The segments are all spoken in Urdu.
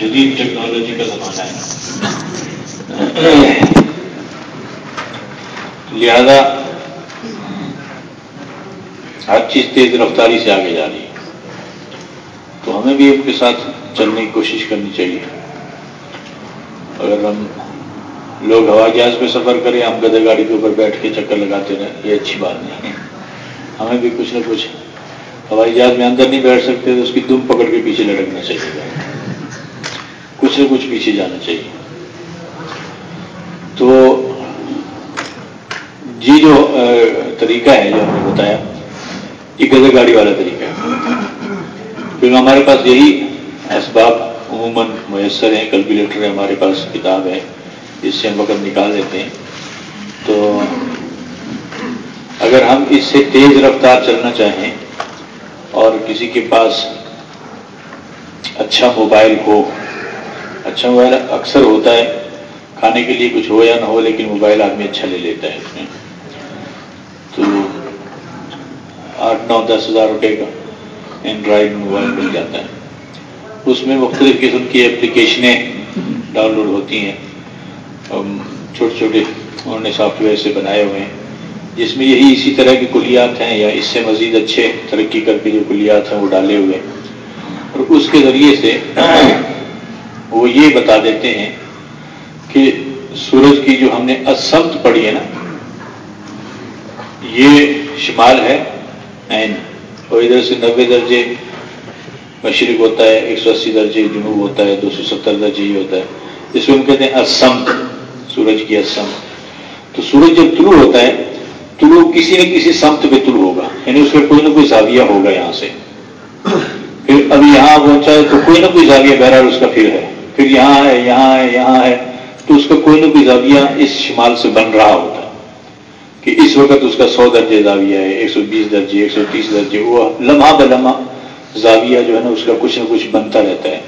جدید ٹیکنالوجی کا زمانہ ہے۔ لہذا ہر چیز تیز رفتاری سے آگے جا رہی ہے۔ تو ہمیں بھی ان کے ساتھ چلنے کی کوشش کرنی چاہیے۔ اگر ہم لوگ ہوائی جہاز پہ سفر کریں، ہم گدے گاڑی کے اوپر بیٹھ کے چکر لگاتے رہیں، یہ اچھی بات نہیں ہے۔ ہمیں بھی کچھ نہ کچھ ہوائی جہاز میں اندر نہیں بیٹھ سکتے، تو اس کی دم پکڑ کے پیچھے لڑکنا چاہیے۔ کچھ نہ کچھ پیچھے جانا چاہیے۔ تو یہ جو طریقہ ہے جو ہم نے بتایا، یہ گزر گاڑی والا طریقہ ہے۔ کیونکہ ہمارے پاس یہی اسباب عموماً میسر ہیں، کیلکولیٹر ہے، ہمارے پاس کتاب ہے جس سے ہم وقت نکال دیتے ہیں۔ تو اگر ہم اس سے تیز رفتار چلنا چاہیں اور کسی کے پاس اچھا موبائل ہو اچھا موبائل اکثر ہوتا ہے، کھانے کے لیے کچھ ہو یا نہ ہو، لیکن موبائل آدمی اچھا لے لیتا ہے۔ اس میں تو آٹھ، نو، دس ہزار روپے کا اینڈرائڈ موبائل مل جاتا ہے۔ اس میں مختلف قسم کی اپلیکیشنیں ڈاؤن لوڈ ہوتی ہیں۔ چھوٹے چھوٹے انہوں نے سافٹ ویئر سے بنائے ہوئے ہیں۔ جس میں یہی اسی طرح کی کلیات ہیں یا اس سے مزید اچھے ترقی کر کے جو کلیات ہیں وہ ڈالے ہوئے ہیں۔ اور اس کے ذریعے سے وہ یہ بتا دیتے ہیں کہ سورج کی جو ہم نے اسمت پڑھی ہے نا، یہ شمال ہے این اور ادھر سے نبے درجے مشرق ہوتا ہے، ایک سو اسی درجے جنوب ہوتا ہے، دو سو ستر درجے یہ ہوتا ہے۔ جس میں ہم کہتے ہیں اسمت سورج کی اسمت تو سورج جب طلوع ہوتا ہے، طلوع کسی نہ کسی سمت پہ طلوع ہوگا۔ یعنی اس کا کوئی نہ کوئی زاویہ ہوگا یہاں سے۔ پھر ابھی یہاں پہنچا ہے تو کوئی نہ کوئی زاویہ بہرحال اس کا پھر ہے۔ پھر یہاں ہے یہاں ہے یہاں ہے۔ تو اس کا کوئی نہ کوئی زاویہ اس شمال سے بن رہا ہوتا۔ کہ اس وقت اس کا سو درجے زاویہ ہے، ایک سو بیس درجے، ایک سو تیس درجے، وہ لمحہ ب لمحہ زاویہ جو ہے نا، اس کا کچھ نہ کچھ بنتا رہتا ہے۔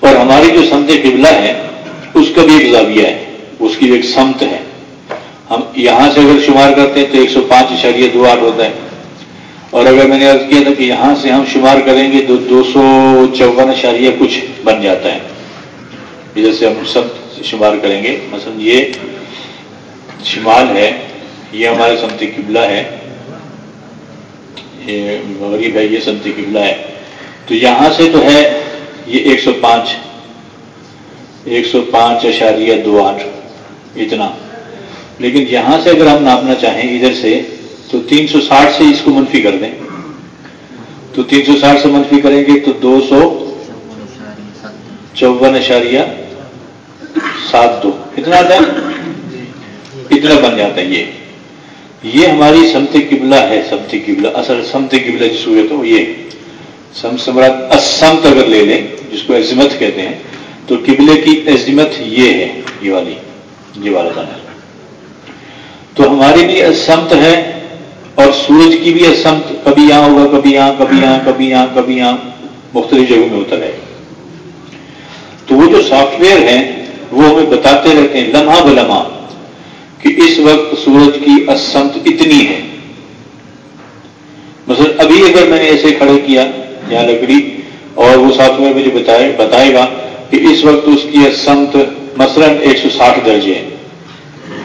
اور ہماری جو سمت قبلہ ہے، اس کا بھی ایک زاویہ ہے، اس کی بھی ایک سمت ہے۔ ہم یہاں سے اگر شمار کرتے ہیں تو ایک سو پانچ اشاریہ دو آٹھ ہوتا ہے۔ اور اگر میں نے عرض کیا تھا کہ یہاں سے ہم شمار کریں گے تو دو سو چون اشاریہ کچھ بن جاتا ہے۔ جیسے ہم سب شمار کریں گے۔ مثلا یہ شمال ہے، یہ ہمارے سمتی قبلہ ہے۔ یہ مغرب ہے، یہ سمتی قبلہ ہے۔ تو یہاں سے تو ہے یہ ایک سو پانچ۔ ایک سو پانچ اشاریہ دو آٹھ۔ اتنا۔ لیکن یہاں سے اگر ہم ناپنا چاہیں، ادھر سے تو تین سو ساٹھ سے اس کو منفی کر دیں۔ تو تین سو ساٹھ سے منفی کریں گے تو دو سو چون اشاریہ سات دو۔ اتنا آتا ہے؟ اتنا بن جاتا ہے یہ۔ یہ ہماری سمت قبلہ ہے سمت قبلہ، اصل سمت قبلہ جس ہوئے تو یہ۔ سم سمراٹ اسمت اگر لے لیں، جس کو عظمت کہتے ہیں، تو قبلے کی عظمت یہ ہے، یہ والی، یہ والا دانا۔ تو ہماری بھی اسمت ہے اور سورج کی بھی اسمت کبھی یہاں ہوگا، کبھی یہاں کبھی یہاں کبھی یہاں کبھی یہاں مختلف جگہوں میں ہوتا رہے تو وہ جو سافٹ ویئر ہیں، وہ ہمیں بتاتے رہتے ہیں لمحہ ب لمحہ کہ اس وقت سورج کی اسمت اتنی ہے۔ مثلا ابھی اگر میں نے ایسے کھڑے کیا یا لکڑی، اور وہ سافٹ ویئر مجھے بتائے بتائے گا کہ اس وقت اس کی اسمت مثلا ایک سو ساٹھ درجے ہے،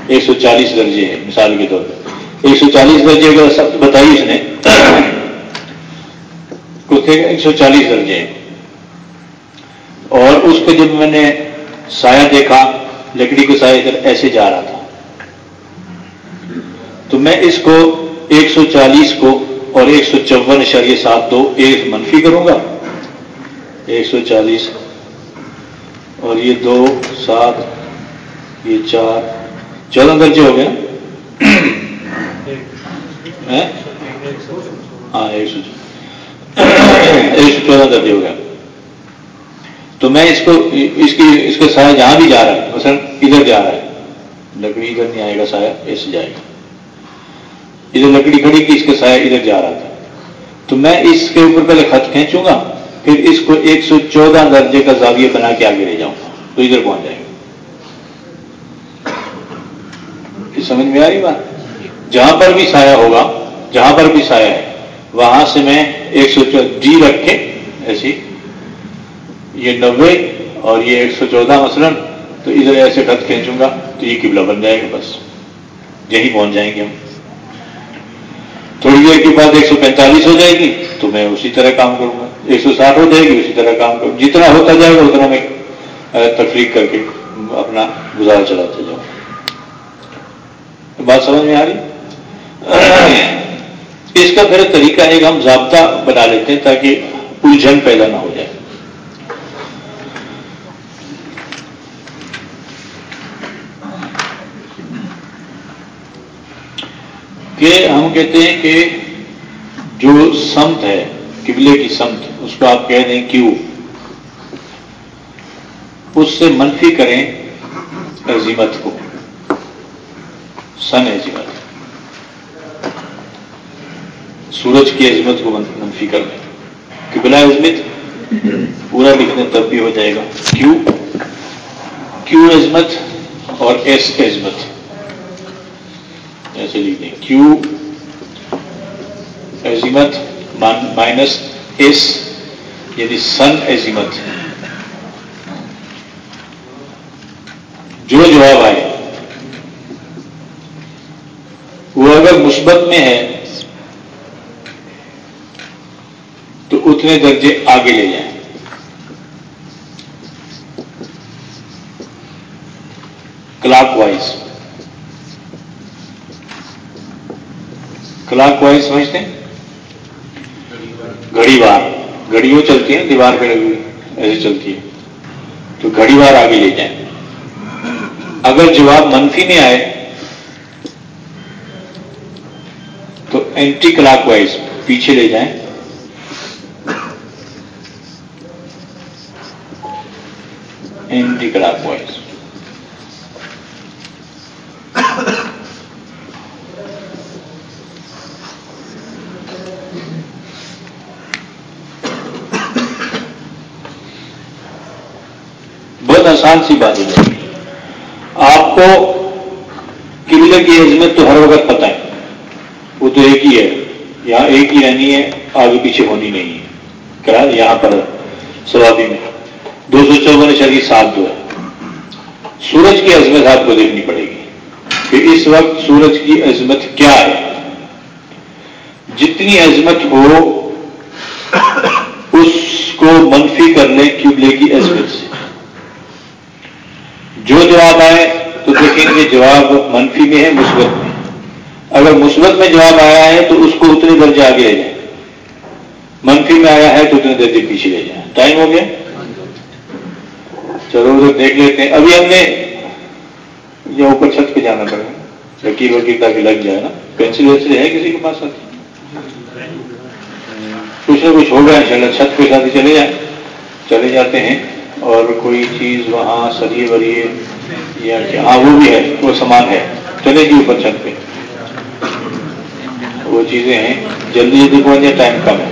ایک سو چالیس درجے ہے، مثال کے طور پہ ایک سو چالیس درجے اگر اسمت بتائی اس نے۔ ایک سو چالیس درجے۔ اور اس کو جب میں نے سایہ دیکھا، لکڑی کا سایہ ادھر ایسے جا رہا تھا۔ تو میں اس کو ایک سو چالیس کو اور ایک سو چون اشاریہ سات دو ایک منفی کروں گا۔ ایک سو چالیس۔ اور یہ دو، سات، یہ چار۔ چودہ درجے ہو گئے۔ ہاں ایک سو ایک سو چودہ درجے ہو گیا تو میں اس کو اس کی اس کا سایہ جہاں بھی جا رہا ہے مثلا ادھر جا رہا ہے لکڑی ادھر نہیں آئے گا سایہ ایسے جائے گا ادھر لکڑی کھڑی کی اس کا سایہ ادھر جا رہا تھا تو میں اس کے اوپر پہلے خط کھینچوں گا پھر اس کو ایک سو چودہ درجے کا زاویہ بنا کے آگے لے جاؤں گا تو ادھر پہنچ جائے گا سمجھ میں آ رہی بات جہاں پر بھی سایہ ہوگا، جہاں پر بھی سایہ ہے، وہاں سے میں ایک سو ڈی جی رکھ کے ایسی یہ نوے اور یہ ایک سو چودہ مثلاً، تو ادھر ایسے خط کھینچوں گا، تو یہ قبلہ بن جائے گا بس۔ یہیں پہنچ جائیں گے ہم۔ تھوڑی دیر کے بعد ایک سو پینتالیس ہو جائے گی، تو میں اسی طرح کام کروں گا۔ ایک سو ساٹھ ہو جائے گی، اسی طرح کام کروں جتنا ہوتا جائے گا، اتنا میں تفریق کر کے اپنا گزارا چلاتے جاؤں۔ بات سمجھ میں آ رہی؟ اس کا پھر طریقہ ایک ہم ضابطہ بنا لیتے ہیں تاکہ الجھن پیدا نہ ہو جائے۔ کہ ہم کہتے ہیں کہ جو سمت ہے، قبلے کی سمت، اس کو آپ کہہ دیں کیوں اس سے منفی کریں عظیمت کو۔ سن عظیمت سورج کی عظمت کو منفی کر دیں۔ قبلہ عظمت پورا لکھنے تب بھی ہو جائے گا۔ کیوں؟ کیو عظمت اور ایس عظمت؟ ایسے لکھ دیں۔ کیو عظمت مائنس ایس یعنی سن عظمت۔ جو جواب آئے۔ وہ اگر مثبت میں ہے تو اتنے درجے آگے لے جائیں۔ کلاک وائز کلاک وائز سمجھتے ہیں؟ گھڑی بار گھڑی وہ چلتی ہے دیوار پہ لگی ایسے چلتی ہے۔ تو گھڑی بار آگے لے جائیں۔ اگر جواب منفی میں آئے، تو اینٹی کلاک وائز پیچھے لے جائیں۔ Anticlockwise. بہت آسان سی بات ہے۔ آپ کو قلعے کی عظمت تو ہر وقت پتہ ہے۔ وہ تو ایک ہی ہے۔ یہاں ایک ہی رہنی ہے، آگے پیچھے ہونی نہیں ہے۔ یہاں پر سوابی میں۔ دو سو چودہ شریف سات دو ہے۔ سورج کی عظمت آپ کو دیکھنی پڑے گی کہ اس وقت سورج کی عظمت کیا ہے۔ جتنی عظمت ہو، اس کو منفی کر لیں قبلے کی عظمت سے۔ جو جواب آئے تو دیکھیں گے جواب منفی میں ہے، مثبت میں۔ اگر مثبت میں جواب آیا ہے تو اس کو اتنے درجے آگے لے جائیں۔ منفی میں آیا ہے تو اتنے درجے پیچھے لے جائیں۔ ٹائم ہو گیا۔ چلو ادھر دیکھ لیتے ہیں۔ ابھی ہم نے یہ اوپر چھت پہ جانا پڑے۔ گا لکیر وکیر تاکہ لگ جائے نا۔ پینسل وینسل ہے کسی کے پاس کچھ نہ کچھ ہوگا ان شاء اللہ۔ چھت پہ ساتھ چلے جائیں۔ چلے جاتے ہیں۔ اور کوئی چیز وہاں سریے وریے یا ہاں وہ بھی ہے۔ وہ سامان ہے۔ چلے گی اوپر چھت پہ۔ وہ چیزیں ہیں۔ جلدی جلدی پہنچ جائے ٹائم کم ہے۔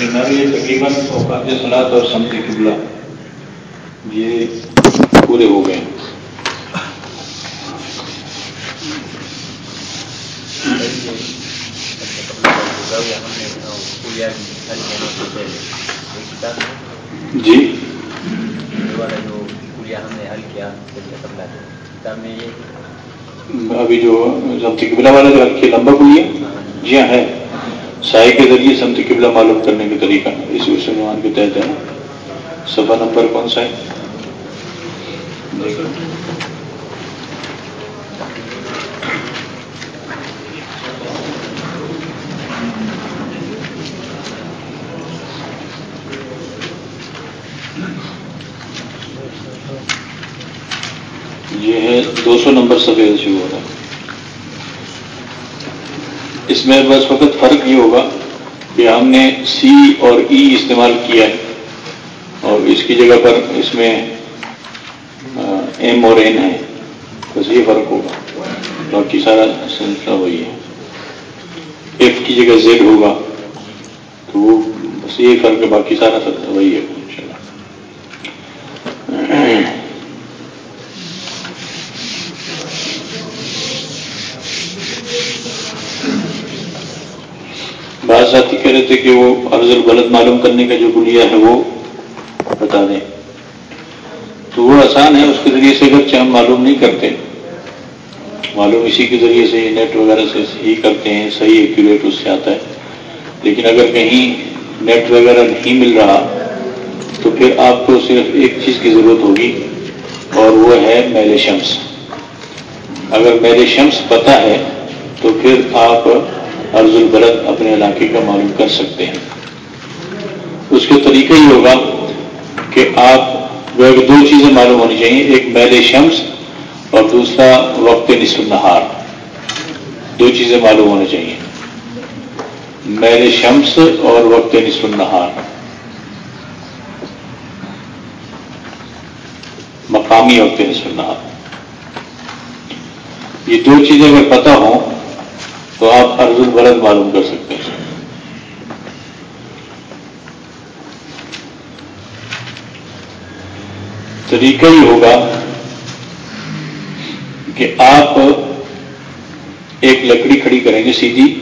یہ تقریباً اوقات سلاد اور سمجھی قبلہ۔ یہ پورے ہو گئے۔ ہیں جی؟ ابھی جو سمتی قبلہ والا جو رکھے، لمبا کلیے جی ہاں ہے۔ سائی کے ذریعے سمتی قبلہ معلوم کرنے کا طریقہ اس عنوان کے تحت ہے سفا نمبر کون سا ہے؟ یہ ہے دو سو نمبر سفید شروع ہوتا ہے۔ اس میں بس وقت فرق یہ ہوگا کہ ہم نے سی اور ای استعمال کیا ہے اور اس کی جگہ پر اس میں ایم اور این ہے بس یہ فرق ہوگا۔ باقی سارا سلسلہ وہی ہے۔ ایف کی جگہ زیڈ ہوگا۔ تو وہ بس یہ فرق ہے، باقی سارا سلسلہ وہی ہے۔ بعض ساتھی کہہ رہے تھے کہ وہ عرض البلد معلوم کرنے کا جو گلیا ہے وہ بتا دیں۔ تو وہ آسان ہے، اس کے ذریعے سے اگر ہم معلوم نہیں کرتے، معلوم اسی کے ذریعے سے نیٹ وغیرہ سے ہی کرتے ہیں، صحیح ایکوریٹ اس سے آتا ہے۔ لیکن اگر کہیں نیٹ وغیرہ نہیں مل رہا، تو پھر آپ کو صرف ایک چیز کی ضرورت ہوگی، اور وہ ہے میل شمس۔ اگر میل شمس پتہ ہے، تو پھر آپ عرض البلد اپنے علاقے کا معلوم کر سکتے ہیں۔ اس کا طریقہ ہی ہوگا کہ آپ دو چیزیں معلوم ہونی چاہیے، ایک میل شمس اور دوسرا وقت نصف النہار دو چیزیں معلوم ہونی چاہیے۔ میل شمس اور وقت نصف النہار مقامی وقت نصف النہار یہ دو چیزیں اگر پتہ ہوں تو آپ عرض البلد معلوم کر سکتے ہیں۔ طریقہ ہی ہوگا کہ آپ ایک لکڑی کھڑی کریں گے سیدھی۔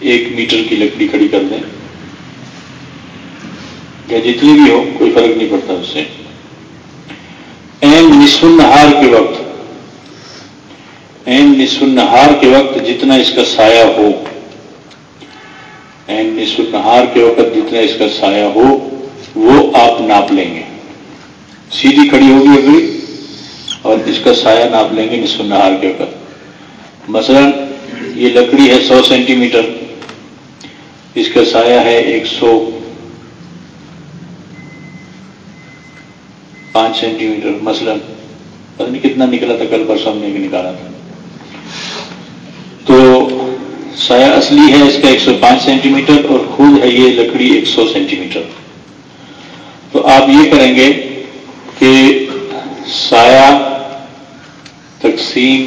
ایک میٹر کی لکڑی کھڑی کر دیں۔ یا جتنی بھی ہو، کوئی فرق نہیں پڑتا اس سے۔ این نصف النہار کے وقت۔ این نصف النہار کے وقت جتنا اس کا سایہ ہو۔ این نصف النہار کے وقت جتنا اس کا سایہ ہو، وہ آپ ناپ لیں گے۔ سیدھی کھڑی ہوگی ابھی اور اس کا سایہ ناپ لیں گے نصف النہار کے وقت۔ مثلا یہ لکڑی ہے سو سینٹی میٹر۔ اس کا سایہ ہے ایک سو۔ پانچ سینٹی میٹر مثلا، پتہ نہیں کتنا نکلا تھا، کل پرسوں ہم نے نکالا تھا۔ تو سایہ اصلی ہے اس کا ایک سو پانچ سینٹی میٹر اور خود ہے یہ لکڑی ایک سو سینٹی میٹر تو آپ یہ کریں گے کہ سایہ تقسیم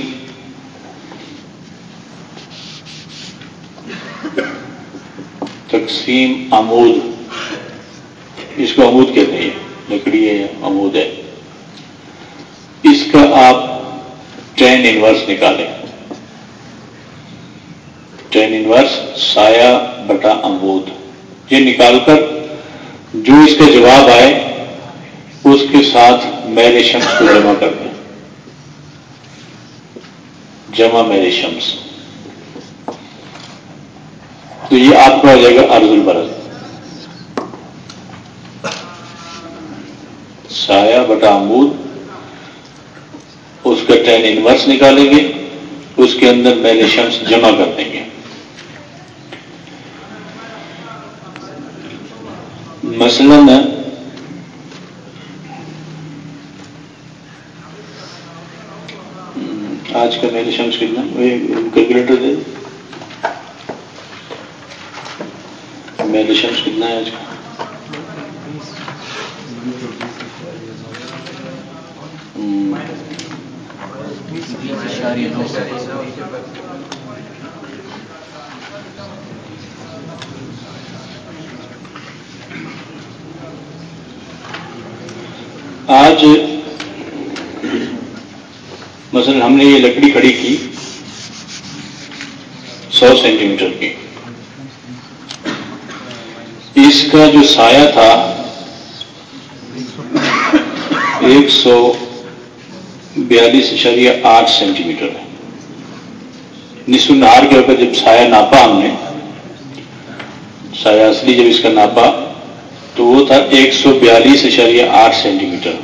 تقسیم آمود، اس کو امود کہتے ہیں۔ لکڑی ہے امود ہے۔ اس کا آپ ٹین انورس نکالیں۔ ٹین انورس سایہ بٹا امود یہ نکال کر جو اس کا جواب آئے، اس کے ساتھ میرے شمس کو جمع کر دیں۔ جمع میرے شمس۔ تو یہ آپ کو آ جائے گا ارض البرد سایہ بٹا امود اس کا ٹین انورس نکالیں گے، اس کے اندر میل شمس جمع کر دیں گے۔ مثلا آج کا میرے شمس کتنا؟ کیلکولیٹر دے۔ میرے شمس کتنا ہے آج کا؟ آج مثلا ہم نے یہ لکڑی کھڑی کی سو سینٹی میٹر کی۔ اس کا جو سایہ تھا، ایک سو بیالیس اشاریہ آٹھ سینٹی میٹر نصف نہار کے اوپر جب سایہ ناپا ہم نے، سایہ اصلی جب اس کا ناپا، تو وہ تھا ایک سو بیالیس اشاریہ آٹھ سینٹی میٹر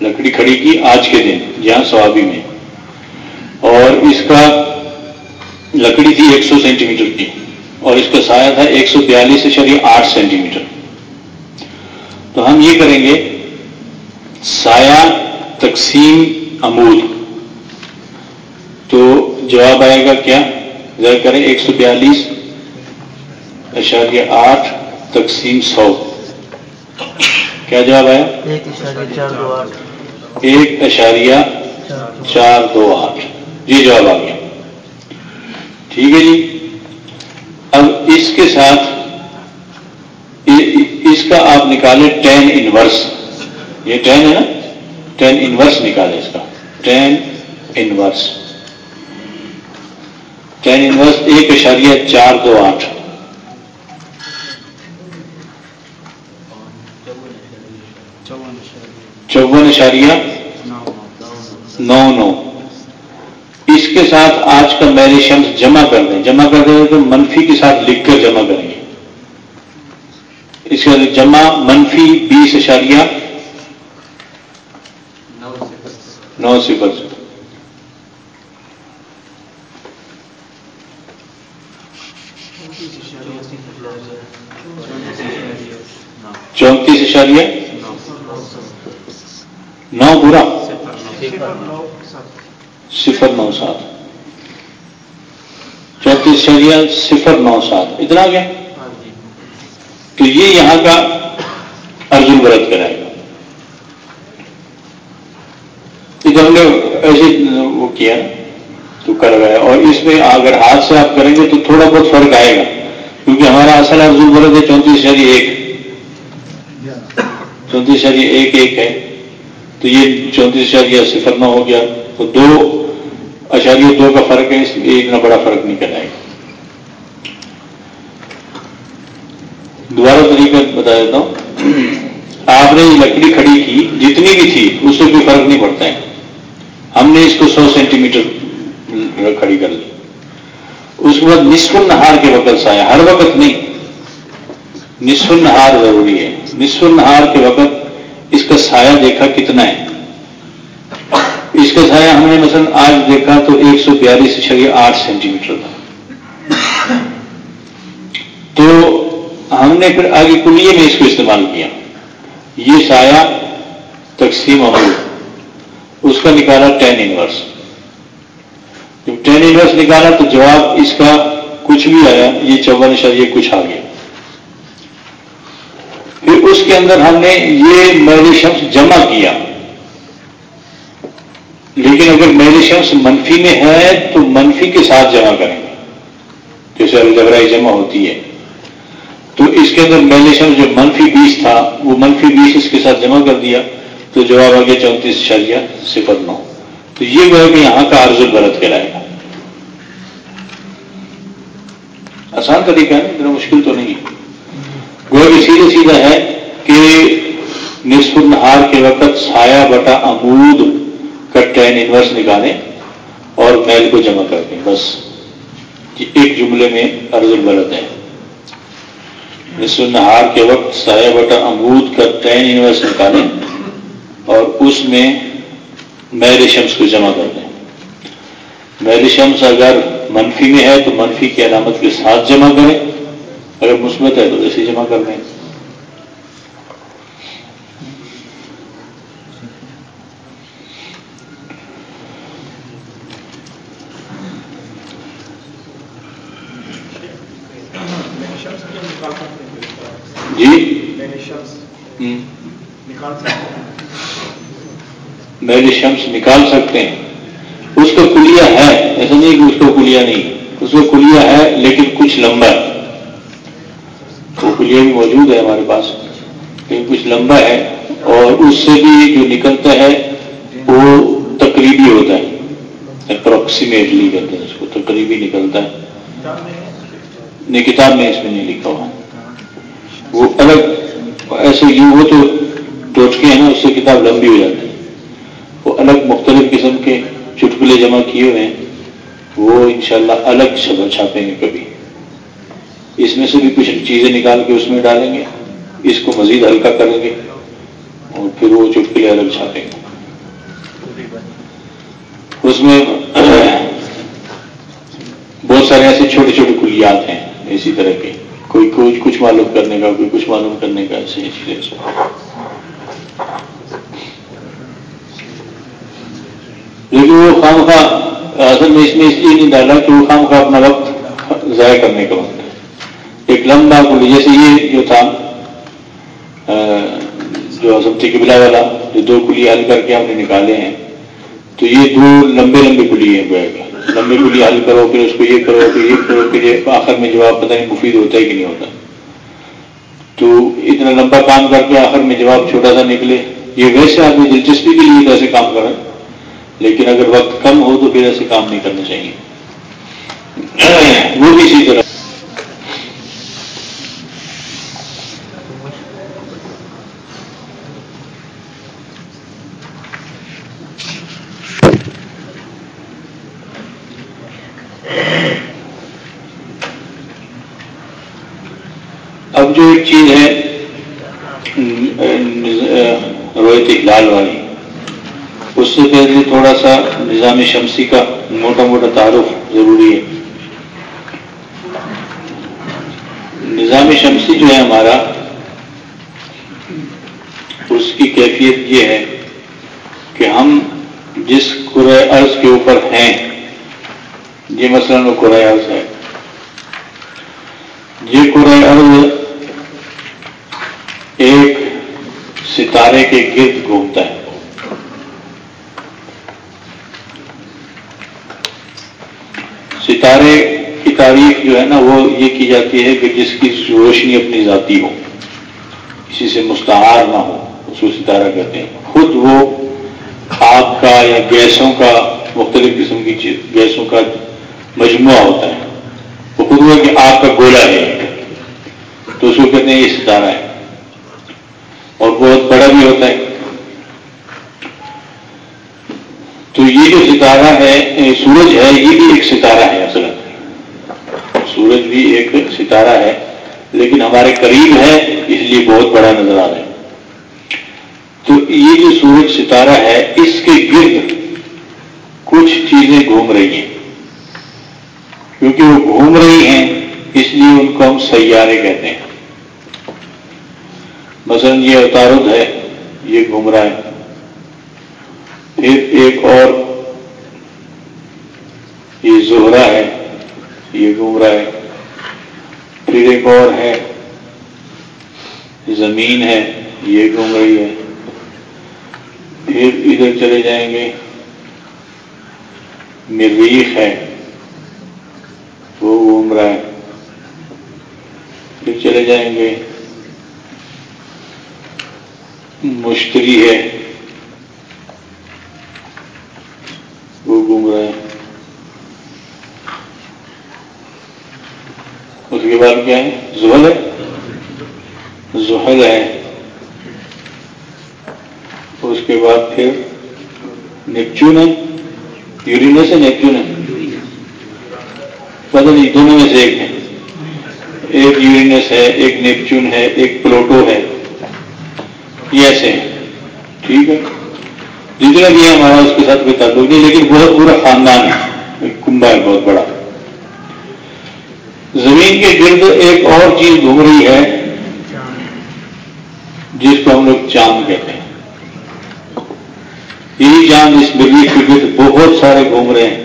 لکڑی کھڑی کی آج کے دن، یہاں سوابی میں۔ اور اس کا لکڑی تھی ایک سو سینٹی میٹر کی، اور اس کا سایہ تھا ایک سو بیالیس اشاریہ آٹھ سینٹی میٹر تو ہم یہ کریں گے سایہ تقسیم امود تو جواب آئے گا کیا؟ ذرا کریں ایک سو بیالیس اشاریہ آٹھ تقسیم سو۔ کیا جواب آیا؟ ایک اشاریہ چار دو آٹھ۔ یہ جواب آ گیا۔ ٹھیک ہے جی۔ اب اس کے ساتھ اس کا آپ نکالیں ٹین انورس۔ یہ ٹین ہے نا؟ ٹین انورس نکالے اس کا۔ Ten inverse. ٹین انورس، ایک اشاریہ چار دو آٹھ۔ چون اشاریہ نو نو۔ اس کے ساتھ آج کا میری شمس جمع کر دیں۔ جمع کر دیں تو منفی کے ساتھ لکھ کر جمع کریں گے۔ اس کے جمع منفی بیس اشاریہ۔ نو صفر چونتیس اشاریہ نو برا صفر نو سات۔ چونتیس اشاریہ صفر نو سات۔ اتنا گیا؟ تو یہ یہاں کا ارجن برت کرائے گا ہم نے ایسے وہ کیا، تو کر گئے اور اس میں اگر ہاتھ سے آپ کریں گے تو تھوڑا بہت فرق آئے گا۔ کیونکہ ہمارا اصل ارجن برت ہے چونتیس شری ایک۔ چونتیس شری ایک ایک ہے۔ تو یہ چونتیس اشاریہ صفر نہ ہو گیا۔ تو دو اشاریہ دو کا فرق ہے، اس لیے اتنا بڑا فرق نہیں کر آئے گا دوبارہ طریقہ بتا دیتا ہوں۔ آپ نے یہ لکڑی کھڑی کی، جتنی بھی تھی، اس سے کوئی فرق نہیں پڑتا ہے۔ ہم نے اس کو سو سینٹی میٹر کھڑی کر لی۔ اس کے بعد نصف نہار کے وقت سایہ ہر وقت نہیں۔ نصف نہار ضروری ہے۔ نصف نہار کے وقت اس کا سایہ دیکھا کتنا ہے۔ اس کا سایہ ہم نے مثلا آج دیکھا تو ایک سو بیالیس اشریہ آٹھ سینٹی میٹر تھا۔ تو ہم نے پھر آگے کلیے میں اس کو استعمال کیا۔ یہ سایہ تقسیم عمل اس کا نکالا ٹین انورس جب ٹین انورس نکالا تو جواب اس کا کچھ بھی آیا، یہ چون شریع کچھ آ گیا پھر اس کے اندر ہم نے یہ میری شمس جمع کیا۔ لیکن اگر میری شمس منفی میں ہے تو منفی کے ساتھ جمع کریں گے۔ جیسے الجبرائی جمع ہوتی ہے۔ تو اس کے اندر میری شمس جو منفی بیس تھا، وہ منفی بیس اس کے ساتھ جمع کر دیا۔ تو جواب آ گیا چونتیس شریعہ صفر نو۔ تو یہ وہ ہے کہ یہاں کا عرض البرت کہلائے گا۔ آسان طریقہ ہے اتنا مشکل تو نہیں وہ بھی سیدھے سیدھا ہے کہ نصف النہار کے وقت سایہ بٹا امود کا ٹین انورس نکالیں اور میل کو جمع کر دیں۔ بس ایک جملے میں عرض البرت ہے۔ نصف النہار کے وقت سایہ بٹا امود کا ٹین انورس نکالیں اور اس میں میل شمس کو جمع کر دیں۔ میل شمس اگر منفی میں ہے تو منفی کی علامت کے ساتھ جمع کریں۔ اگر مثبت ہے تو ایسے جمع کر دیں۔ میل شمس نکال سکتے ہیں۔ اس کا کلیا ہے، ایسا نہیں کہ اس کا کلیا نہیں۔ اس کا کلیا ہے، لیکن کچھ لمبا۔ ہے وہ کلیا بھی موجود ہے ہمارے پاس۔ لیکن کچھ لمبا ہے اور اس سے بھی جو نکلتا ہے، وہ تقریبی ہوتا ہے۔ اپروکسیمیٹلی کہتے ہیں اس کو، تقریبی نکلتا ہے۔ نہیں، کتاب میں اس میں نہیں لکھا ہوا۔ وہ الگ، ایسے یوں ہو تو ٹوٹکے ہیں نا، اس سے کتاب لمبی ہو جاتی ہے۔ وہ الگ مختلف قسم کے چٹکلے جمع کیے ہوئے ہیں۔ وہ انشاءاللہ الگ شبر چھاپیں گے کبھی۔ اس میں سے بھی کچھ چیزیں نکال کے اس میں ڈالیں گے۔ اس کو مزید ہلکا کریں گے اور پھر وہ چٹکلے الگ چھاپیں گے۔ اس میں بہت سارے ایسے چھوٹے چھوٹے کلیات ہیں اسی طرح کے۔ کوئی کچھ کچھ معلوم کرنے کا، کوئی کچھ معلوم کرنے کا، ایسے چیزیں۔ لیکن وہ خام خواہ اصل میں اس میں اس لیے نہیں ڈالا کہ وہ خام خواہ اپنا وقت ضائع کرنے کا وقت ہے ایک لمبا کلی جیسے یہ جو تھا جو سبزی قبلہ والا جو دو کلی حل کر کے ہم نے نکالے ہیں تو یہ دو لمبے لمبے کلی ہیں گویا کا لمبے کلی حل کرو پھر اس کو یہ کرو پھر یہ کرو پھر یہ آخر میں جواب پتہ نہیں مفید ہوتا ہے کہ نہیں ہوتا تو اتنا لمبا کام کر کے آخر میں جواب چھوٹا سا نکلے یہ ویسے آدمی دلچسپی کے لیے ایسے کام کریں لیکن اگر وقت کم ہو تو پھر ایسے کام نہیں کرنا چاہیے۔ وہ بھی اسی طرح۔ اب جو ایک چیز ہے رویت ہلال والی۔ تھوڑا سا نظام شمسی کا موٹا موٹا تعارف ضروری ہے۔ نظام شمسی جو ہے ہمارا، اس کی کیفیت یہ ہے کہ ہم جس قرآ ارض کے اوپر ہیں، یہ مثلا وہ قرآ ارض ہے۔ یہ قرآ ارض ایک ستارے کے گرد گھومتا ہے۔ ستارے کی تعریف جو ہے نا وہ یہ کی جاتی ہے کہ جس کی روشنی اپنی ذاتی ہو، کسی سے مستعار نہ ہو، اس کو ستارہ کہتے ہیں۔ خود وہ آگ کا یا گیسوں کا مختلف قسم کی گیسوں کا مجموعہ ہوتا ہے۔ وہ خود وہ کہ آگ کا گولا ہے۔ تو اس کو کہتے ہیں یہ ستارہ ہے۔ اور بہت بڑا بھی ہوتا ہے۔ تو یہ جو ستارہ ہے یعنی سورج ہے، یہ بھی ایک ستارہ ہے۔ ستارہ ہے، لیکن ہمارے قریب ہے، اس لیے بہت بڑا نظر آ رہا ہے۔ تو یہ جو سورج ستارہ ہے، اس کے گرد کچھ چیزیں گھوم رہی ہیں۔ کیونکہ وہ گھوم رہی ہیں، اس لیے ان کو ہم سیارے کہتے ہیں۔ مثلا یہ اتارد ہے، یہ گھوم رہا ہے۔ پھر ایک اور، یہ زہرا ہے، یہ گھوم رہا ہے۔ پھر ایک اور ہے زمین ہے، یہ گھوم رہی ہے۔ پھر ادھر چلے جائیں گے۔ مریخ ہے، وہ گھوم رہا ہے۔ پھر چلے جائیں گے۔ مشتری ہے، وہ گھوم رہا ہے اس کے بعد کیا ہے زحل ہے۔ زحل ہے۔ اس کے بعد پھر نیپچون ہے۔ یورینس ہے، نیپچون ہے۔ پتہ نہیں، دونوں میں سے ایک ہے۔ ایک یورینس ہے، ایک نیپچون ہے، ایک پلوٹو ہے۔ یہ ایسے ہیں۔ ٹھیک ہے۔ جتنا بھی ہے، ہمارا اس کے ساتھ کوئی تعلق نہیں، لیکن بہت برا خاندان ہے۔ کنبا ہے، بہت بڑا۔ زمین کے گرد ایک اور چیز گھوم رہی ہے، جس کو ہم لوگ چاند کہتے ہیں۔ یہی چاند اس بلی کے گرد بہت سارے گھوم رہے ہیں۔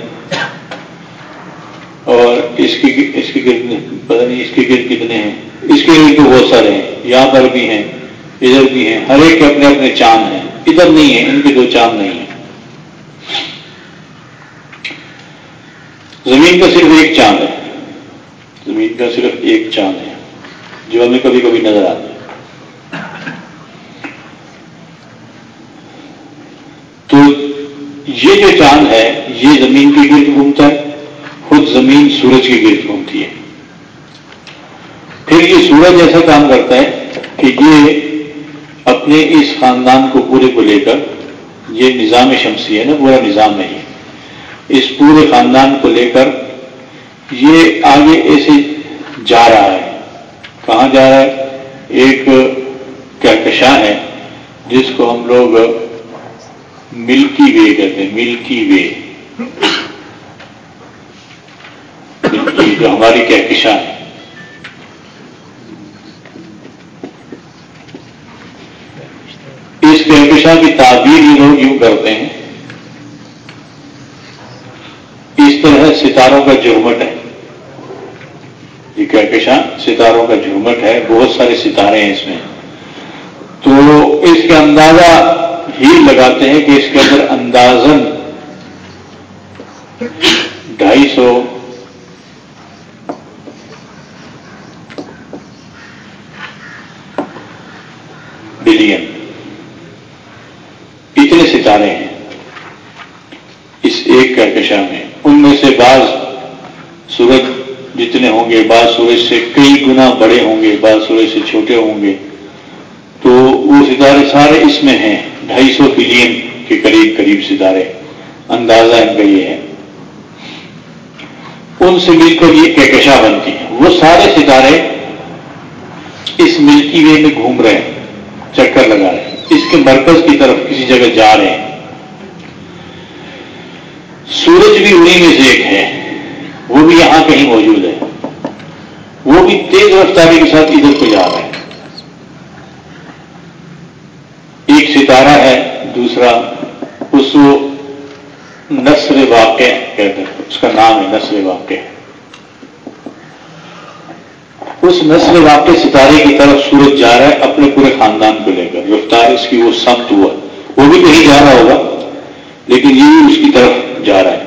اور اس کی، اس کے گرد پتہ نہیں اس کے گرد کتنے ہیں۔ اس کے گرد تو بہت سارے ہیں۔ یہاں پر بھی ہیں، ادھر بھی ہیں۔ ہر ایک کے اپنے اپنے چاند ہیں۔ ادھر نہیں ہے ان کے دو چاند نہیں ہیں۔ زمین کا صرف ایک چاند ہے۔ زمین کا صرف ایک چاند ہے، جو ہمیں کبھی کبھی نظر آتا ہے۔ تو یہ جو چاند ہے، یہ زمین کے گرد گھومتا ہے، خود زمین سورج کے گرد گھومتی ہے۔ پھر یہ سورج ایسا کام کرتا ہے کہ یہ اپنے اس خاندان کو پورے کو لے کر، یہ نظام شمسی ہے نا، پورا نظام ہے اس پورے خاندان کو لے کر یہ آگے ایسے جا رہا ہے۔ کہاں جا رہا ہے؟ ایک کہکشاں ہے جس کو ہم لوگ ملکی وے کہتے ہیں، ملکی وے۔ جو ہماری کہکشاں ہے۔ اس کہکشاں کی تعبیر یہ لوگ یوں کرتے ہیں اس طرح ستاروں کا جرمٹ ہے یہ کہکشاں ستاروں کا جرمٹ ہے، بہت سارے ستارے ہیں اس میں۔ تو اس کا اندازہ ہی لگاتے ہیں کہ اس کے اندر اندازن ڈھائی سو بلین اتنے ستارے ہیں۔ اس ایک کہکشاں میں ان میں سے بعض سورج جتنے ہوں گے، بعض سورج سے کئی گنا بڑے ہوں گے، بعض سورج سے چھوٹے ہوں گے۔ تو وہ ستارے سارے اس میں ہیں، ڈھائی سو بلین کے قریب قریب ستارے۔ اندازہ ان کا یہ ہے۔ ان سے مل کر یہ کہکشاں بنتی ہے وہ سارے ستارے اس ملکی وے میں گھوم رہے ہیں، چکر لگا رہے ہیں۔ اس کے مرکز کی طرف کسی جگہ جا رہے ہیں۔ سورج بھی انہیں میں سے ایک ہے۔ وہ بھی یہاں کہیں موجود ہے۔ وہ بھی تیز رفتاری کے ساتھ ادھر کو جا رہا ہے ایک ستارہ ہے، دوسرا اس نسر واقع کہتے ہیں۔ اس کا نام ہے نسر واقع۔ اس نسل واقع ستارے کی طرف سورج جا رہا ہے اپنے پورے خاندان کو لے کر۔ رفتار اس کی وہ سخت ہوا۔ وہ بھی کہیں جا رہا ہوگا، لیکن یہ بھی اس کی طرف جا رہا ہے۔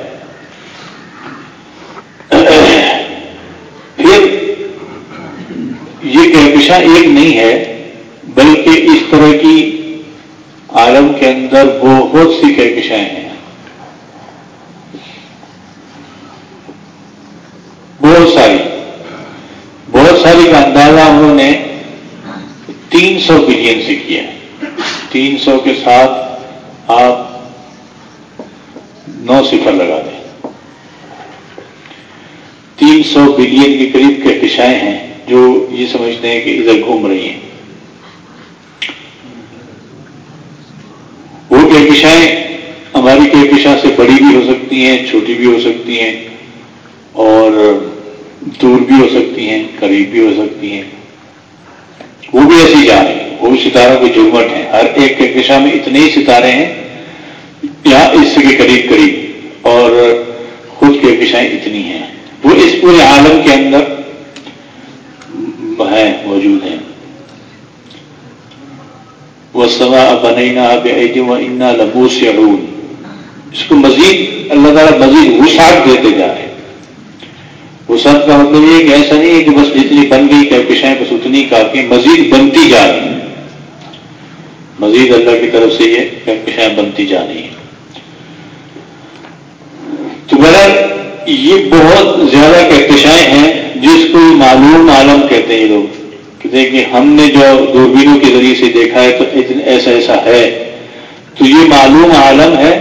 پھر یہ کہکشاں ایک نہیں ہے، بلکہ اس طرح کی عالم کے اندر بہت سی کہکشائیں ہیں۔ بہت ساری۔ بہت ساری کا اندازہ انہوں نے تین سو بلین سے کیا۔ تین سو کے ساتھ آپ نو صفر لگا دیں۔ تین سو بلین کے قریب کے دشائیں ہیں جو یہ سمجھتے ہیں کہ ادھر گھوم رہی ہیں۔ وہ کہکشائیں ہماری کہکشاں سے بڑی بھی ہو سکتی ہیں، چھوٹی بھی ہو سکتی ہیں اور دور بھی ہو سکتی ہیں، قریب بھی ہو سکتی ہیں۔ وہ بھی ایسی جا رہی ہیں وہ بھی ستاروں کے جرمٹ ہیں۔ ہر ایک کہکشاں میں اتنے ہی ستارے ہیں یا اس کے قریب قریب اور خود کہکشائیں اتنی ہیں۔ وہ اس پورے عالم کے اندر ہیں، موجود ہیں۔ وہ سما بنینا و انا لبو سے اس کو مزید، اللہ تعالیٰ مزید وسعت دیتے جا رہے وسعت کا مطلب یہ کہ ایسا نہیں ہے کہ بس جتنی بن گئی کہکشائیں بس اتنی کافی مزید بنتی جا رہی ہیں۔ مزید اللہ کی طرف سے یہ کہکشائیں بنتی جا رہی ہیں۔ تو بہرحال یہ بہت زیادہ کہکشائیں ہیں جس کو معلوم عالم کہتے ہیں یہ لوگ۔ کہ دیکھیں، ہم نے جو دوربینوں کے ذریعے سے دیکھا ہے تو ایسا ایسا ہے۔ تو یہ معلوم عالم ہے۔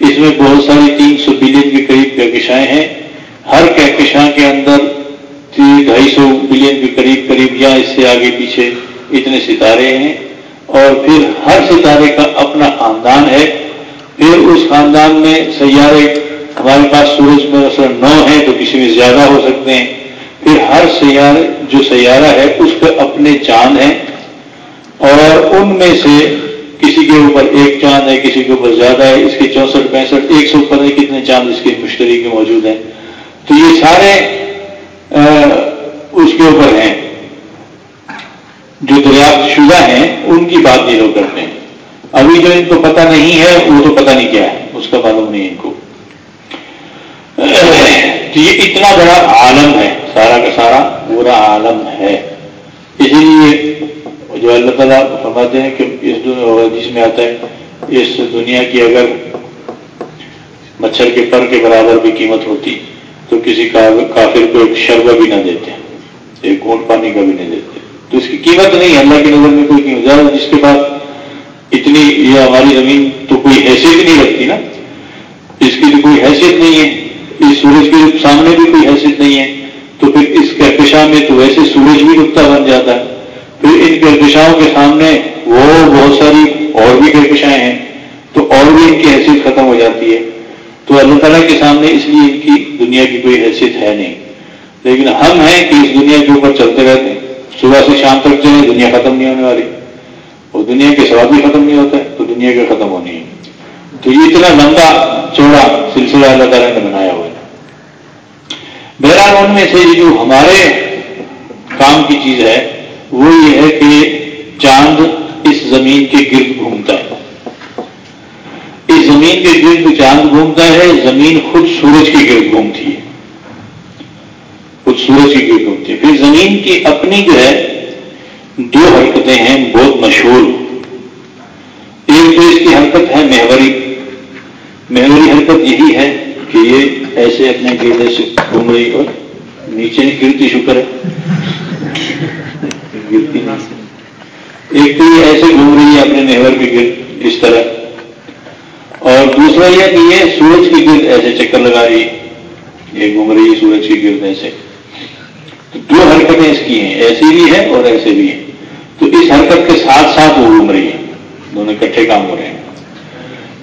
اس میں بہت ساری تین سو بلین کے قریب کہکشائیں ہیں۔ ہر کہکشاں کے اندر ڈھائی سو بلین کے قریب قریب یا اس سے آگے پیچھے اتنے ستارے ہیں۔ اور پھر ہر ستارے کا اپنا خاندان ہے۔ پھر اس خاندان میں سیارے ہمارے پاس سورج میں اثر نو ہیں تو کسی میں زیادہ ہو سکتے ہیں، پھر ہر سیارے جو سیارہ ہے، اس کے اپنے چاند ہیں اور ان میں سے کسی کے اوپر ایک چاند ہے، کسی کے اوپر زیادہ ہے، اس کے چونسٹھ، پینسٹھ، ایک سو پندرہ کتنے چاند اس کے مشتری کے موجود ہیں۔ تو یہ سارے اس کے اوپر ہیں۔ جو دریافت شدہ ہیں، ان کی بات یہ لوگ کرتے۔ ہیں ابھی جو ان کو پتہ نہیں ہے، وہ تو پتہ نہیں کیا ہے، اس کا معلوم نہیں ان کو۔ تو یہ اتنا بڑا عالم ہے، سارا کا سارا پورا عالم ہے۔ اسی لیے جو اللہ تعالیٰ فرماتے ہیں کہ اس جس میں آتا ہے، اس دنیا کی اگر مچھر کے پر کے برابر بھی قیمت ہوتی، تو کسی کافر کو ایک شربہ بھی نہ دیتے، ایک گھونٹ پانی کا بھی نہیں دیتے۔ تو اس کی قیمت نہیں ہے اللہ کی نظر میں کوئی قیمت۔ زیادہ جس کے پاس اتنی یہ ہماری زمین تو کوئی حیثیت نہیں رکھتی نا۔ اس کی تو کوئی حیثیت نہیں ہے۔ اس سورج کے سامنے بھی کوئی حیثیت نہیں ہے، تو پھر اس کہکشاں میں تو ویسے سورج بھی رکتا بن جاتا ہے۔ پھر ان کہکشاؤں کے سامنے وہ بہت ساری اور بھی کہکشائیں ہیں، تو اور بھی ان کی حیثیت ختم ہو جاتی ہے۔ تو اللہ تعالیٰ کے سامنے اس لیے ان کی دنیا کی کوئی حیثیت ہے نہیں۔ لیکن ہم ہیں کہ اس دنیا کے اوپر چلتے رہتے ہیں۔ صبح سے شام تک چلے دنیا ختم نہیں ہونے والی۔ وہ دنیا کے سواد بھی ختم نہیں ہوتا ہے، تو دنیا کے ختم ہونی ہے تو یہ اتنا لمبا چوڑا سلسلہ اللہ تعالیٰ نے بنایا ہوا ہے۔ بہرحال ان میں سے جو ہمارے کام کی چیز ہے، وہ یہ ہے کہ چاند اس زمین کے گرد گھومتا ہے۔ اس زمین کے گرد چاند گھومتا ہے، زمین خود سورج کے گرد گھومتی ہے۔ خود سورج کے گرد گھومتی ہے۔ پھر زمین کی اپنی جو ہے، دو حرکتیں ہیں، بہت مشہور۔ ایک تو اس کی حرکت ہے محوری۔ محوری حرکت یہی ہے کہ یہ ایسے اپنے گردے سے گھوم رہی اور نیچے نہیں گرتی شکر ہے۔ گرتی ایک تو یہ ایسے گھوم رہی ہے اپنے محور کے گرد اس طرح۔ اور دوسرا یہ کہ یہ سورج کی گرد ایسے چکر لگا رہی ہے۔ یہ گھوم رہی ہے سورج کی گرد ایسے۔ تو دو حرکتیں اس کی ہیں، ایسی بھی ہے اور ایسے بھی ہیں۔ تو اس حرکت کے ساتھ ساتھ وہ گھوم رہی ہے۔ دونوں اکٹھے کام ہو رہے ہیں۔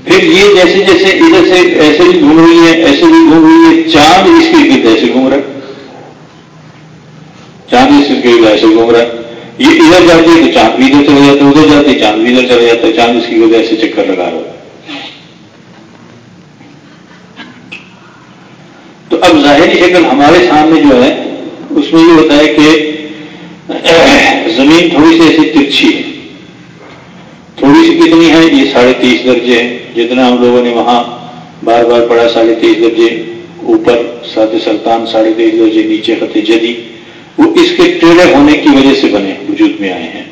پھر یہ جیسے جیسے ادھر سے ایسے بھی گھوم رہی ہے، ایسے بھی گھوم رہی ہے، چاند اس کے گرد ایسے گھوم رہا چاند اس کے گرد ایسے گھوم رہا ہے۔ یہ ادھر جاتی ہے تو چاند بھی ادھر چلے جاتا ادھر جاتی ہے، چاند بھی ادھر چلے جاتا ہے، چاند اس کی گرد ایسے چکر لگا رہا تو اب ظاہری شکل ہمارے سامنے جو ہے، اس میں یہ ہوتا ہے کہ زمین تھوڑی سی ایسی ترچھی ہے۔ تھوڑی سی کتنی ہے؟ یہ ساڑھے تیس درجے ہے۔ جتنا ہم لوگوں نے وہاں بار بار پڑھا ساڑھے تیس درجے اوپر سات سرطان ساڑھے تیس درجے نیچے خط جدی، وہ اس کے ٹیڑے ہونے کی وجہ سے بنے، وجود میں آئے ہیں۔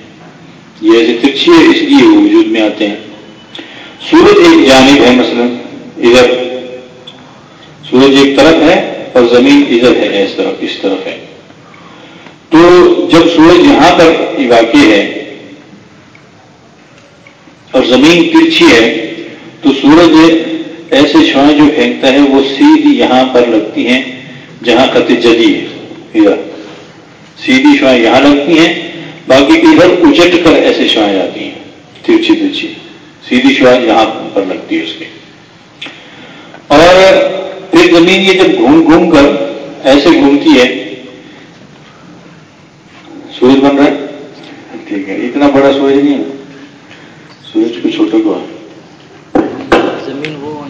یہ ایسے ترچھی ہے، اس لیے وہ وجود میں آتے ہیں۔ سورج ایک جانب ہے، مثلا ادھر سورج ایک طرف ہے اور زمین ادھر ہے، اس طرف اس طرف ہے۔ تو جب سورج یہاں پر واقع ہے اور زمین ترچھی ہے تو سورج ایسے شوائیں جو پھینکتا ہے، وہ سیدھی یہاں پر لگتی ہیں جہاں خط جدی ہے۔ سیدھی شوائیں یہاں لگتی ہیں، باقی ادھر اچٹ کر ایسے شوائیں آتی ہیں۔ ترچھی ترچھی سیدھی شوائیں یہاں پر لگتی ہے اس کے اور پھر زمین یہ جب گھوم گھوم کر ایسے گھومتی ہے، سورج بن رہا ہے؟ ٹھیک ہے، اتنا بڑا سورج نہیں ہے۔ سورج کو چھوٹا کو زمین وہ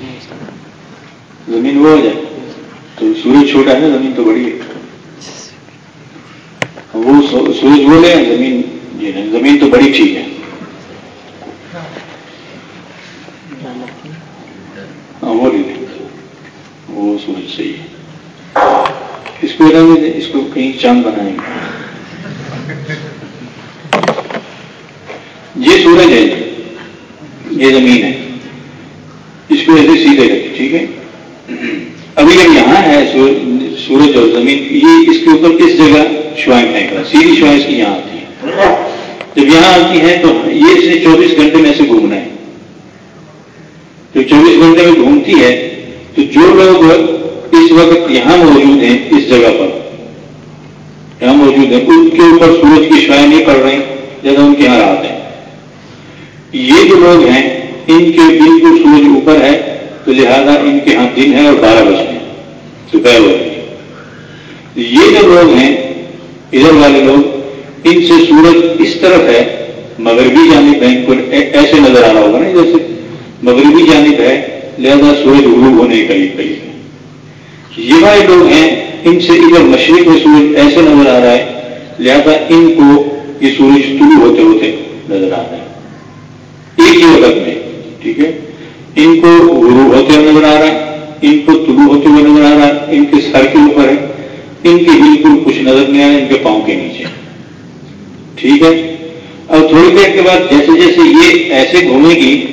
زمین وہ ہو جائے۔ تو سورج چھوٹا ہے نا زمین تو بڑی ہے۔ وہ سورج وہ لے زمین جی نہیں، زمین تو بڑی ٹھیک ہے۔ ہاں، وہ لے لیں۔ وہ سورج صحیح ہے۔ اس کو رہنے اس کو کہیں چاند بنائیں۔ گے یہ سورج ہے۔ یہ زمین ہے اس کو ایسے سیدھے رکھے ٹھیک ہے ابھی جب یہاں ہے سورج اور زمین یہ اس کے اوپر کس جگہ شوائیں پھینک رہا سیدھی شوائیں اس کی یہاں آتی ہے جب یہاں آتی ہے تو یہ اس نے چوبیس گھنٹے میں ایسے گھومنا ہے۔ جو چوبیس گھنٹے میں گھومتی ہے، تو جو لوگ اس وقت یہاں موجود ہیں، اس جگہ پر یہاں موجود ہیں، ان کے اوپر سورج کی شوائیں نہیں پڑ رہی جیسا ان کے یہاں رات ہے یہ جو لوگ ہیں، ان کے بالکل سورج اوپر ہے، تو لہذا ان کے ہاں دن ہے اور بارہ بجے۔ ہیں دوپہر ہو رہی ہے یہ جو لوگ ہیں، ادھر والے لوگ، ان سے سورج اس طرف ہے، مغربی جانب ہے ان کو ایسے نظر آ رہا ہوگا نا، جیسے مغربی جانب ہے، لہذا سورج غروب ہونے کے قریب قریب یہ والے لوگ ہیں، ان سے ادھر مشرق میں سورج ایسے نظر آ رہا ہے، لہذا ان کو یہ سورج طلوع ہوتے ہوتے نظر آ رہا ہے۔ ایک ہی وقت میں، ٹھیک ہے؟ ان کو غروب ہوتے ہوئے نظر آ رہا ہے ان کو طلوع ہوتے ہوئے نظر آ رہا ہے، ان کے سر کے اوپر ہے۔ ان کے بالکل کچھ نظر نہیں آ رہا ان کے پاؤں کے نیچے۔ ٹھیک ہے؟ اور تھوڑی دیر کے بعد جیسے جیسے یہ ایسے گھومے گی،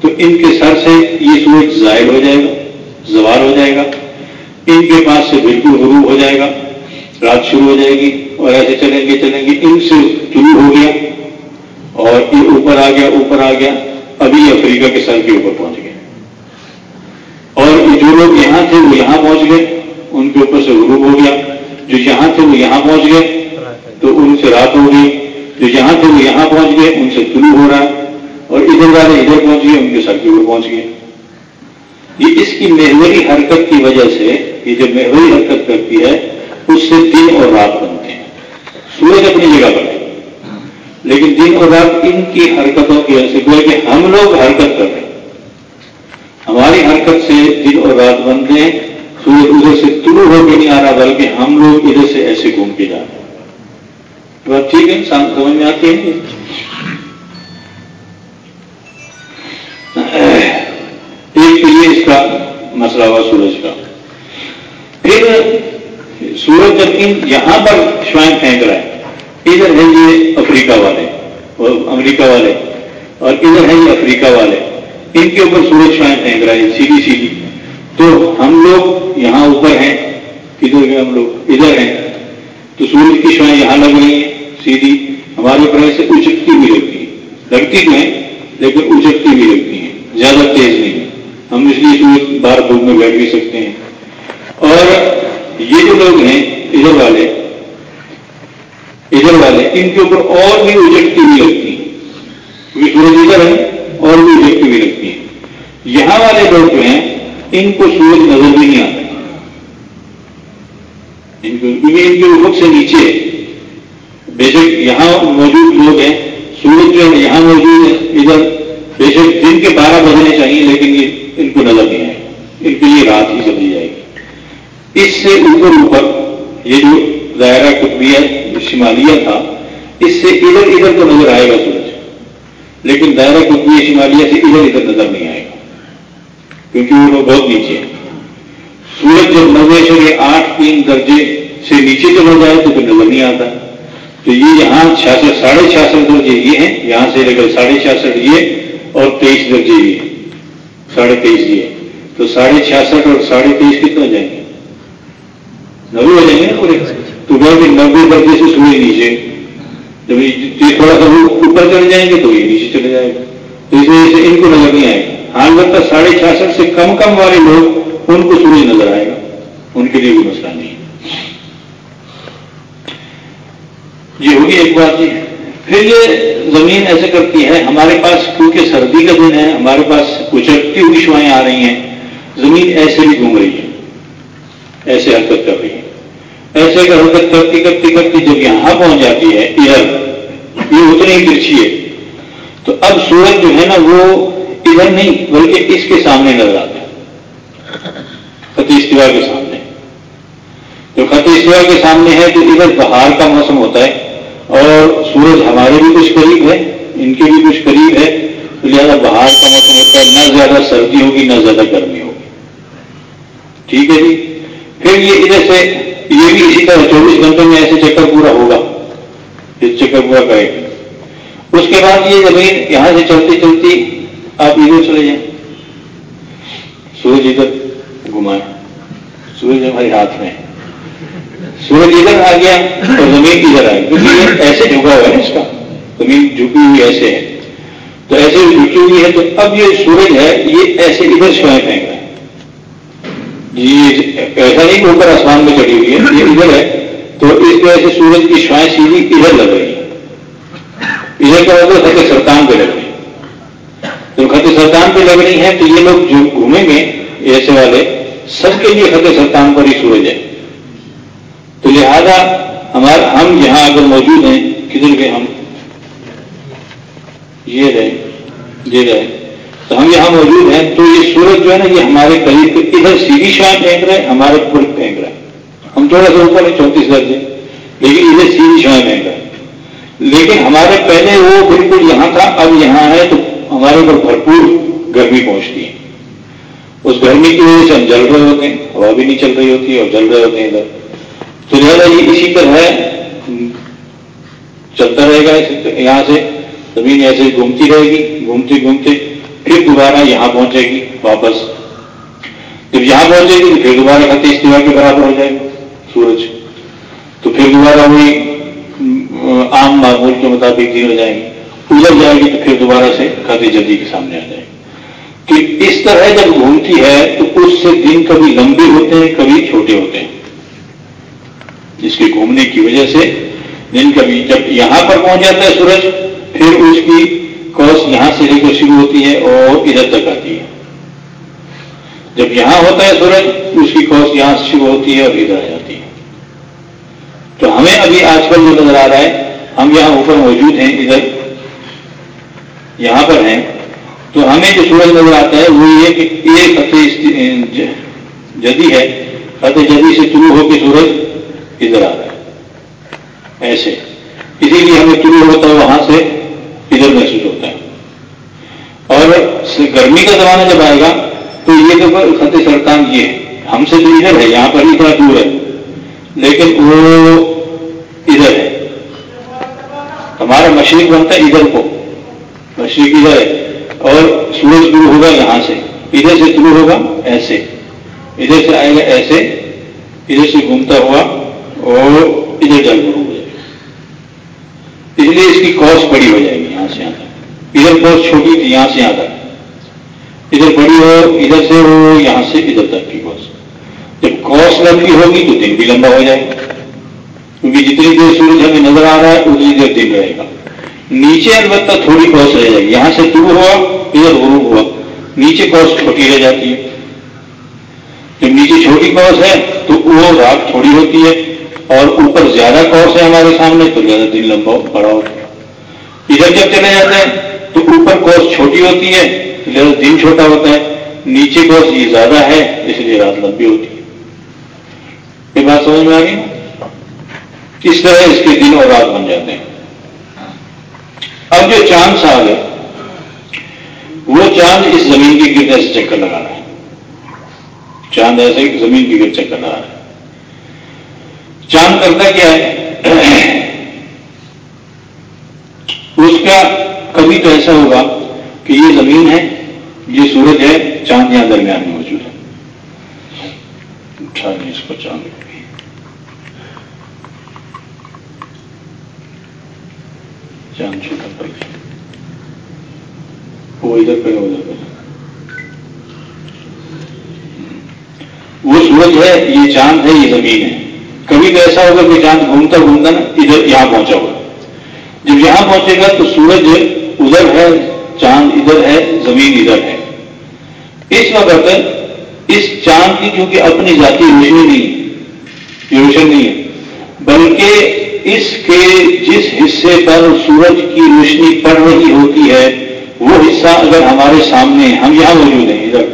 تو ان کے سر سے یہ سورج ظاہر ہو جائے گا زوال ہو جائے گا۔ ان کے پاس سے بالکل غروب ہو جائے گا، رات شروع ہو جائے گی اور ایسے چلیں گے چلیں گے۔ ان سے طلوع ہو گیا اور یہ اوپر آ گیا، اوپر آ گیا، ابھی افریقہ کے سر کے اوپر پہنچ گیا۔ اور جو لوگ یہاں تھے وہ یہاں پہنچ گئے، ان کے اوپر سے غروب ہو گیا۔ جو یہاں تھے وہ یہاں پہنچ گئے۔ تو ان سے رات ہو گئی۔ جو یہاں تھے وہ یہاں پہنچ گئے، ان سے طلوع ہو رہا۔ ہے اور ادھر والے ادھر پہنچ گئے، ان کے سر کے اوپر پہنچ گئے۔ یہ اس کی محوری حرکت کی وجہ سے، یہ جو محوری حرکت کرتی ہے، اس سے دن اور رات بنتے ہیں۔ سورج اپنی جگہ پر ہے۔ لیکن دن اور رات ان کی حرکتوں کی وجہ سے گویا کہ ہم لوگ حرکت کر رہے ہیں۔ ہماری حرکت سے دن اور رات بنتے ہیں۔ سورج ادھر سے طلوع ہو کے نہیں آ رہا، بلکہ ہم لوگ ادھر سے ایسے گھوم کے جا رہے ہیں۔ بات ٹھیک ہے، انسان سمجھ میں آتی ہے ایک تو یہ اس کا مسئلہ ہوا سورج کا۔ پھر سورج جب ان یہاں پر شوائن پھینک رہا ہے، ادھر ہے یہ افریقہ والے امریکہ والے، اور ادھر ہے یہ افریقہ والے۔ ان کے اوپر سورج شوائن پھینک رہا ہے سیدھی سیدھی تو ہم لوگ یہاں اوپر ہیں ادھر گئے ہم لوگ؟ ادھر ہیں۔ تو سورج کی شوائیں یہاں لگ رہی ہیں سیدھی ہمارے اوپر ایسے اچکتی بھی لگتی ہیں۔ لگتی تو ہیں، لیکن اچکتی بھی لگتی ہیں۔ زیادہ تیز نہیں۔ ہم اس لیے سورج بار دھوپ میں بیٹھ بھی سکتے ہیں۔ اور یہ جو لوگ ہیں، ادھر والے ادھر والے، ان کے اوپر اور بھی اجکتی بھی لگتی ہیں۔ کیونکہ سورج ادھر ہے اور بھی اجکتی بھی لگتی ہیں۔ یہاں والے لوگ جو ہیں، ان کو سورج نظر بھی نہیں آتا۔ ان کو کیونکہ ان کے افق سے نیچے بے شک یہاں موجود لوگ ہیں۔ سورج جو ہے، یہاں موجود ہے۔ ادھر بے شک دن کے بارہ بجنے چاہیے، لیکن یہ ان کو نظر نہیں آئے۔ ان کے لیے رات ہی چلی جائے گی۔ اس سے اوپر اوپر یہ جو دائرہ کتبیہ شمالیہ تھا، اس سے ادھر ادھر تو نظر آئے گا سورج۔ لیکن دائرہ کتبیہ شمالیہ سے ادھر ادھر نظر نہیں آئے گا۔ کیونکہ وہ لوگ بہت نیچے ہیں۔ سورج جب نوے سے آٹھ تین درجے سے نیچے چلا جائے تو پھر نظر نہیں آتا۔ تو یہ یہاں چھیاسٹھ ساڑھے چھیاسٹھ درجے یہ ہیں، یہاں سے لے کر ساڑھے چھیاسٹھ یہ اور تیئیس درجے یہ ساڑھے تیئیس یہ تو ساڑھے چھیاسٹھ اور ساڑھے تیئیس کتنا ہو جائیں گے؟ نبے ہو جائیں گے نا پورے۔ تو کہ نبے درجے سے سورج نیچے۔ جب یہ تھوڑا سا اوپر چلے جائیں گے تو یہ نیچے چلے جائے گا تو اس وجہ سے ان کو نظر نہیں آئے گا ہاں البتہ ساڑھے چھیاسٹھ سے کم کم والے لوگ ان کو سورج نظر آئے گا۔ ان کے لیے کوئی مسئلہ نہیں یہ ہوگی ایک بات جی۔ پھر یہ زمین ایسے کرتی ہے، ہمارے پاس کیونکہ سردی کا دن ہے، ہمارے پاس اچڑتی ہوئی شوائیں آ رہی ہیں۔ زمین ایسے بھی گھوم رہی ہے۔ ایسے حرکت کر رہی ہے۔ ایسے کا حرکت کرتی کرتی کرتی جب یہاں پہنچ جاتی ہے، ادھر، یہ اتنی ہی ترچھی ہے، تو اب سورج جو ہے نا وہ ادھر نہیں، بلکہ اس کے سامنے نظر آتا ہے۔ خط استوا کے سامنے۔ جو خط استوا کے سامنے ہے، تو ادھر بہار کا موسم ہوتا ہے، اور سورج ہمارے بھی کچھ قریب ہے، ان کے بھی کچھ قریب ہے، تو لہٰذا بہار کا موسم ہوتا ہے، نہ زیادہ سردی ہوگی، نہ زیادہ گرمی ہوگی۔ ٹھیک ہے جی؟ پھر یہ ادھر سے یہ بھی اسی طرح چوبیس گھنٹے میں ایسے چکر پورا ہوگا یہ چکر پورا کرے گا اس کے بعد یہ زمین یہاں سے چلتی چلتی آپ ادھر چلے جائیں۔ سورج ادھر گھمائے سورج ہمارے ہاتھ میں سورج ادھر آ گیا اور زمین ادھر آ گئی کیونکہ یہ ایسے جھکا ہوا ہے اس کا۔ زمین جھکی ہوئی ایسے ہے۔ تو ایسے جھکی ہوئی ہے تو اب یہ سورج ہے، یہ ایسے ادھر شوائیں پھینک رہا ہے یہ ایسا نہیں کہ اوپر آسمان میں چڑھی ہوئی ہے، یہ ادھر ہے۔ تو اس وجہ سے سورج کی شوائیں سیدھی ادھر لگ رہی ہے ادھر کا مطلب خط سرطان پہ لگ رہی تو خط سرطان پہ لگ رہی ہے تو یہ لوگ جو گھومیں گے ایسے والے، سب کے لیے خط سرطان پر ہی سورج ہے۔ تو لہذا ہمارا ہم یہاں اگر موجود ہیں، کدھر گئے ہم؟ یہ رہے یہ رہے۔ تو ہم یہاں موجود ہیں۔ تو یہ سورج جو ہے نا، یہ ہمارے قریب ادھر سیدھی شام پھینک رہے ہمارے پل پھینک رہے ہم تھوڑا سا اوپر ہیں، چونتیس درجے۔ لیکن ادھر سیدھی شام پھینک رہے لیکن ہمارے پہلے وہ بالکل یہاں تھا، اب یہاں ہے تو ہمارے اوپر بھرپور گرمی پہنچتی ہے۔ اس گرمی کی وجہ سے ہم جل رہے ہوتے ہیں، ہوا بھی نہیں چل رہی ہوتی اور جل رہے ہوتے ہیں ادھر۔ تو لہٰذا یہ اسی طرح چلتا رہے گا یہاں سے زمین ایسے گھومتی رہے گی، گھومتے گھومتے پھر دوبارہ یہاں پہنچے گی، واپس۔ جب یہاں پہنچے گی تو پھر دوبارہ خط استوا کے برابر ہو جائے گا، سورج۔ تو پھر دوبارہ وہی عام معمول کے مطابق دن ہو جائیں گی ادھر جائے گی تو پھر دوبارہ سے خط جلدی کے سامنے آ جائے گی کہ اس طرح جب گھومتی ہے تو اس سے دن کبھی لمبے ہوتے ہیں، کبھی چھوٹے ہوتے ہیں۔ جس کے گھومنے کی وجہ سے دن کبھی، جب یہاں پر پہنچ جاتا ہے سورج، پھر اس کی کوس یہاں سے لے کر شروع ہوتی ہے اور ادھر تک آتی ہے۔ جب یہاں ہوتا ہے سورج، اس کی کوس یہاں سے شروع ہوتی ہے اور ادھر آ جاتی ہے۔ تو ہمیں ابھی آج کل جو نظر آ رہا ہے، ہم یہاں اوپر موجود ہیں، ادھر۔ یہاں پر ہیں۔ تو ہمیں جو سورج نظر آتا ہے، وہ یہ کہ ایک خط جدی ہے۔ خط جدی سے شروع ہو کے سورج ادھر آ رہا ہے۔ ایسے۔ اسی لیے ہمیں شروع ہوتا ہے وہاں سے۔ ادھر محسوس ہوتا ہے۔ اور گرمی کا زمانہ جب آئے گا، تو یہ تو خط سرطان یہ ہے، ہم سے تو ادھر ہے، یہاں پر ہی تھوڑا دور ہے، لیکن وہ ادھر ہے۔ ہمارا مشرق بنتا ہے ادھر کو، مشرق ادھر ہے۔ اور سورج شروع ہوگا یہاں سے، ادھر سے شروع ہوگا ایسے۔ ادھر سے آئے گا ایسے، ادھر سے گھومتا ہوا اور ادھر جا ہو اس لیے اس کی کوس بڑی ہو جائے گی یہاں سے یہاں تک ادھر کوس چھوٹی تھی، یہاں سے یہاں تک ادھر بڑی ہو، ادھر سے ہو، یہاں سے ادھر تک کی کوس جب کوس لمبی ہوگی تو دن بھی لمبا ہو جائے گا۔ کیونکہ جتنی دیر سورج ہمیں نظر آ رہا ہے، اتنی دیر دن رہے گا۔ نیچے البتہ تھوڑی کوس رہ جائے گی۔ یہاں سے دور ہوا، ادھر غروب ہوا۔ نیچے کوس چھوٹی رہ جاتی ہے۔ جب نیچے چھوٹی کوس ہے تو وہ رات تھوڑی ہوتی ہے۔ اور اوپر زیادہ کوس ہے ہمارے سامنے تو زیادہ دن لمبا بڑا ہوتا ہے۔ ادھر جب چلے جاتے ہیں تو اوپر کوس چھوٹی ہوتی ہے تو زیادہ دن چھوٹا ہوتا ہے۔ نیچے کوس یہ زیادہ ہے، اس لیے رات لمبی ہوتی ہے۔ یہ بات سمجھ میں آ گئی؟ اس طرح اس کے دن اور رات بن جاتے ہیں۔ اب جو چاند صاحب ہے، وہ چاند اس زمین کے گرد ایسے چکر لگا رہا ہے۔ چاند ایسے زمین کے گرد چکر لگا رہا ہے۔ چاند کرتا کیا ہے؟ اس کا کبھی تو ایسا ہوگا کہ یہ زمین ہے، یہ سورج ہے چاند یہاں درمیان میں موجود ہے اٹھا اس کو چاند چاند چھوٹا پڑ گیا وہ ادھر پہ ادھر پہ وہ سورج ہے، یہ چاند ہے، یہ زمین ہے۔ کبھی تو ایسا ہوگا کہ چاند گھومتا گھومتا نا ادھر یہاں پہنچا ہوگا۔ جب یہاں پہنچے گا تو سورج ادھر ہے، چاند ادھر ہے، زمین ادھر ہے۔ اس وقت اس چاند کی کیونکہ اپنی ذاتی روشنی نہیں یہ روشن نہیں ہے، بلکہ اس کے جس حصے پر سورج کی روشنی پڑ رہی ہوتی ہے، وہ حصہ اگر ہمارے سامنے، ہم یہاں موجود ہیں ادھر،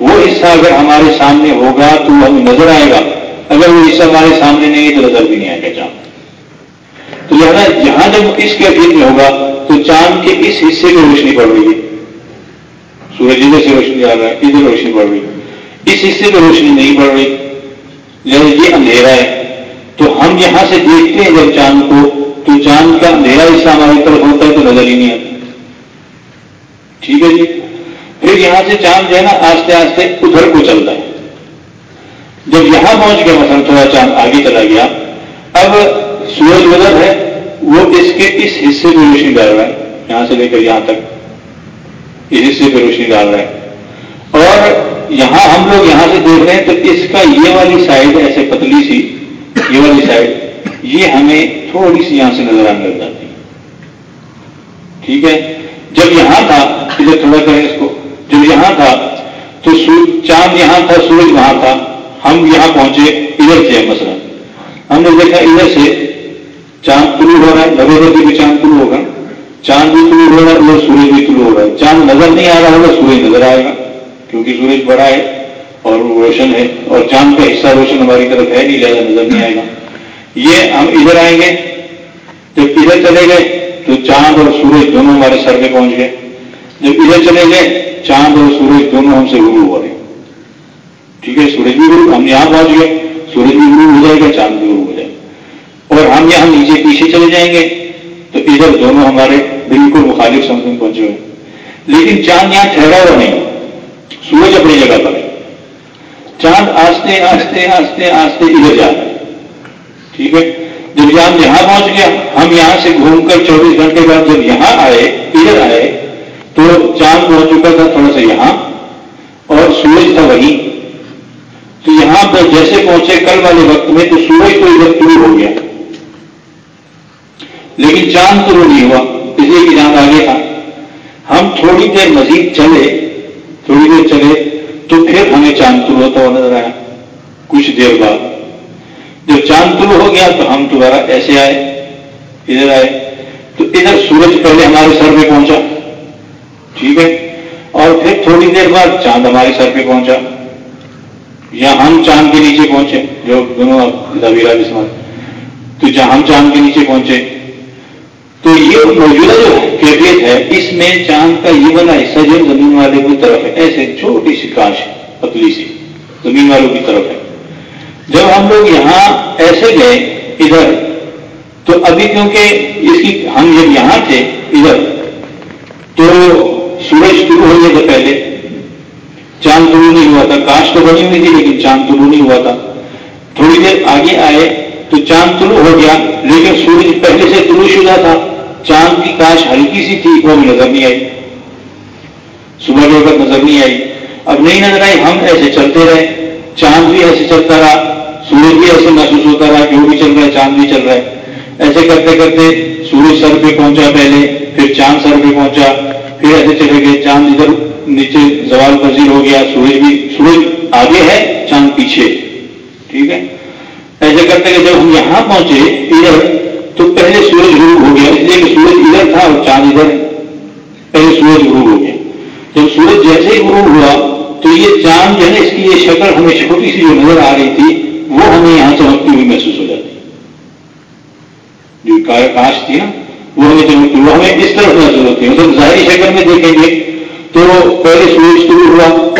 وہ حصہ اگر ہمارے سامنے ہوگا تو ہمیں نظر آئے گا۔ اگر وہ حصہ ہمارے سامنے نہیں ہے تو نظر بھی نہیں آئے گا چاند تو لہٰذا یہاں جب اس کے ابھی میں ہوگا تو چاند کے اس حصے میں روشنی پڑ رہی ہے سورج ادھر سے روشنی آ رہا ہے، ادھر روشنی پڑ رہی اس حصے میں روشنی نہیں پڑ رہی۔ لہٰذا یہ اندھیرا ہے۔ تو ہم یہاں سے دیکھتے ہیں جب چاند کو، تو چاند کا اندھیرا حصہ ہماری طرف ہوتا ہے تو نظر ہی نہیں آتا۔ ٹھیک ہے جی۔ پھر یہاں سے چاند جو ہے نا آستے آستے ادھر کو چلتا ہے۔ جب یہاں پہنچ گیا مثلا تھوڑا چاند آگے چلا گیا، اب سورج ادھر ہے، وہ اس کے اس حصے پہ روشنی ڈال رہا ہے، یہاں سے لے کر یہاں تک، اس حصے پہ روشنی ڈال رہا ہے۔ اور یہاں ہم لوگ یہاں سے دیکھ رہے ہیں تو اس کا یہ والی سائڈ ایسے پتلی سی، یہ والی سائڈ یہ ہمیں تھوڑی سی یہاں سے نظر آنے لگ جاتی۔ ہے ٹھیک ہے؟ جب یہاں تھا، ادھر تھوڑا کریں اس کو، جب یہاں تھا، تو چاند یہاں تھا، سورج وہاں تھا۔ ہم یہاں پہنچے ادھر سے مثلا۔ ہم نے دیکھا ادھر سے چاند طلوع ہو رہا ہے لگے گا بھی چاند طلوع ہوگا۔ چاند بھی طلوع ہو رہا ہے، ادھر سورج بھی طلوع ہو رہا ہے۔ چاند نظر نہیں آ رہا ہوگا، سورج نظر آئے گا۔ کیونکہ سورج بڑا ہے اور روشن ہے، اور چاند کا حصہ روشن ہماری طرف ہے نہیں لہٰذا نظر نہیں آئے گا۔ یہ ہم ادھر آئیں گے۔ جب ادھر چلے گئے تو چاند اور سورج دونوں ہمارے سر پہ پہنچ گئے۔ جب ادھر چلے گئے، چاند اور سورج دونوں ہم سے گرو ہو رہے۔ ٹھیک ہے، سورج بھی گرو ہم یہاں پہنچ گئے۔ سورج بھی گرو ہو جائے گا چاند بھی گرو ہو جائے گا اور ہم یہاں نیچے پیچھے چلے جائیں گے۔ تو ادھر دونوں ہمارے بالکل مخالف سمجھ میں پہنچے ہوئے۔ لیکن چاند یہاں ٹھہرا ہوا نہیں۔ سورج اپنی جگہ پر ہے۔ چاند آستے آستے آستے آستے ادھر جا رہا ہے۔ ٹھیک ہے؟ جب چاند یہاں پہنچ گیا ہم یہاں سے گھوم کر چوبیس گھنٹے بعد جب یہاں آئے، ادھر آئے، تو چاند پہنچ چکا تھا تھوڑا سا یہاں۔ اور سورج تھا وہی تو یہاں پر جیسے پہنچے کل والے وقت میں تو سورج تو ادھر شروع ہو گیا۔ لیکن چاند تو وہ نہیں ہوا، اس لیے کہ چاند آگے تھا۔ ہم تھوڑی دیر مزید چلے، تھوڑی دیر چلے تو پھر ہمیں چاند طلوع ہوتا ہوا نظر آیا۔ کچھ دیر بعد جب چاند طلوع ہو گیا تو ہم دوبارہ ایسے آئے، ادھر آئے۔ تو ادھر سورج پہلے ہمارے سر پہ پہنچا۔ ٹھیک ہے؟ اور پھر تھوڑی دیر بعد چاند ہمارے سر پہ پہنچا۔ یا ہم چاند کے نیچے پہنچے، جو دونوں دویرا بسمت تو جہاں ہم چاند کے نیچے پہنچے، تو یہ موجودہ جو کیفیت ہے، اس میں چاند کا یہ والا حصہ جو زمین والے کی طرف ہے، ایسے چھوٹی سی کاش، پتلی سی زمین والوں کی طرف ہے۔ جب ہم لوگ یہاں ایسے گئے ادھر، تو ابھی کیونکہ اس کی ہم جب یہاں تھے ادھر، تو سورج شروع ہونے سے پہلے چاند طلوع نہیں ہوا تھا۔ کاش تو بنی ہوئی تھی، لیکن چاند طلوع نہیں ہوا تھا۔ تھوڑی دیر آگے آئے تو چاند طلوع ہو گیا، لیکن سورج پہلے سے طلوع شدہ تھا۔ چاند کی کاش ہلکی سی تھی، وہ بھی نظر نہیں آئی۔ صبح کے وقت نظر نہیں آئی۔ اب نہیں نظر آئی، ہم ایسے چلتے رہے۔ چاند بھی ایسے چلتا رہا، سورج بھی ایسے محسوس ہوتا رہا کہ وہ بھی چل رہا ہے، چاند بھی چل رہا ہے۔ ایسے کرتے کرتے سورج سر پہ پہنچا پہلے، پھر چاند سر پہ پہنچا، پھر ایسے چلے گئے۔ چاند ادھر نیچے زوال پذیر ہو گیا، سورج بھی، سورج آگے ہے، چاند پیچھے۔ ٹھیک ہے؟ ایسے کرتے کہ جب ہم یہاں پہنچے ادھر، تو پہلے سورج غروب ہو گیا، اس لیے کہ سورج ادھر تھا اور چاند ادھر ہے۔ پہلے سورج غروب ہو گیا۔ جب سورج جیسے ہی غروب ہوا، تو یہ چاند جو ہے اس کی یہ شکل ہمیں چھوٹی سی جو نظر آ رہی تھی، وہ ہمیں یہاں چمکتی ہوئی محسوس ہو جاتی۔ جو کاش تھی نا، وہ ہمیں چمکتی وہ ہمیں اس طرح محسوس ہوتی ہے۔ مطلب ظاہری شکل میں دیکھیں گے تو پہلے سورج شروع ہوا،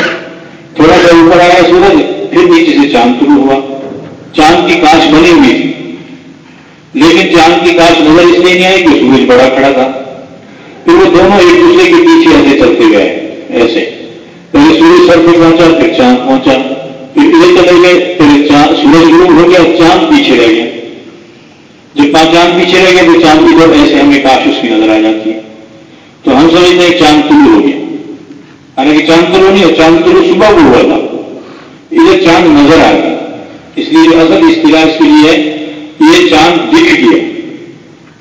تھوڑا سا اوپر آیا سورج، پھر نیچے سے چاند شروع ہوا۔ چاند کی کاش بنی ہوئی۔ تھی لیکن چاند کی کاش نظر اس لیے نہیں آئی کہ سورج بڑا کھڑا تھا۔ پھر وہ دونوں ایک دوسرے کے پیچھے ایسے چلتے گئے، ایسے۔ پہلے سورج سر پہ پہنچا، پھر چاند پہنچا۔ پھر ادھر چلے گئے، پھر سورج غروب ہو گیا، چاند پیچھے رہ گیا۔ جب پانچ چاند پیچھے رہ گیا تو چاند کی طرف ایسے ہمیں کاش اس کی نظر آ جاتی ہے۔ تو ہم سمجھتے ہیں چاند طلوع ہو گیا۔ یعنی حالانکہ چاند طلوع نہیں ہو چاند طلوع صبح کو ہوا تھا۔ ادھر چاند نظر آ گیا۔ اس لیے اصل اصطلاح کے لیے یہ چاند دکھ گیا۔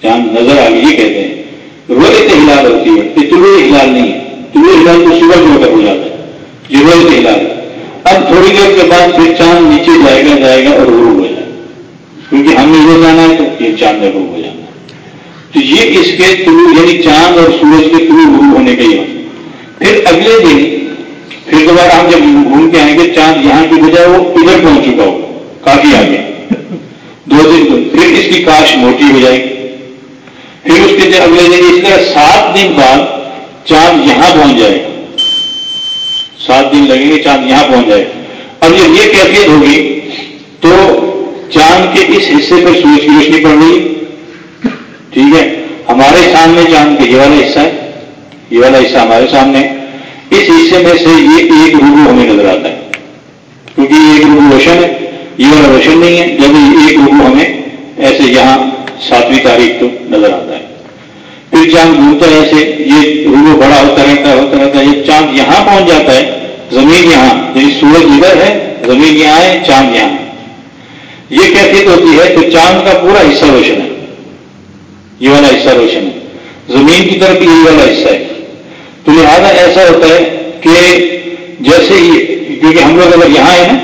چاند نظر آ گئی یہ کہتے ہیں۔ رویت ہلال ہوتی ہے، یہ طلوع ہلال نہیں ہے۔ طلوع ہلال تو صبح جو کر ہو جاتا ہے۔ یہ رویت ہلال اب تھوڑی دیر کے بعد پھر چاند نیچے جائے گا جائے گا اور غروب ہو جائے گا کیونکہ ہم نے یہ جانا ہے تو یہ چاند غروب ہو جانا ہے۔ تو یہ اس کے طلوع یعنی چاند اور سورج کے طلوع غروب ہونے کا یہ پھر اگلے دن، پھر دوبارہ ہم جب گھوم کے آئیں گے، چاند یہاں کی بجائے وہ ادھر پہنچ چکا ہو، کافی آگے۔ دو دن پھر اس کی کاش موٹی ہو جائے گی۔ پھر اس کے اگلے دن، اس طرح سات دن بعد چاند یہاں پہنچ جائے گا۔ سات دن لگیں گے، چاند یہاں پہنچ جائے اب جب یہ کیفیت ہوگی، تو چاند کے اس حصے پر سورج کی روشنی پڑ رہی۔ ٹھیک ہے، ہمارے سامنے چاند کا یہ والا حصہ ہے یہ والا حصہ ہمارے سامنے۔ اس حصے میں سے یہ ایک روبو ہمیں نظر آتا ہے۔ کیونکہ یہ ایک روبو روشن ہے، یہ والا روشن نہیں ہے جب یہ ایک روبو ہمیں ایسے یہاں ساتویں تاریخ کو نظر آتا ہے۔ پھر چاند گھومتا ہے ایسے، یہ روبو بڑا ہوتا رہتا ہے، ہوتا رہتا ہے۔ یہ چاند یہاں پہنچ جاتا ہے، زمین یہاں یعنی سورج ادھر ہے، زمین یہاں ہے، چاند یہاں۔ یہ کیفیت ہوتی ہے تو چاند کا پورا حصہ روشن ہے۔ یہ والا حصہ روشن ہے۔ زمین کی طرف یہی والا حصہ ہے۔ لہٰذا ایسا ہوتا ہے کہ جیسے ہی کیونکہ ہم لوگ اگر یہاں ہیں نا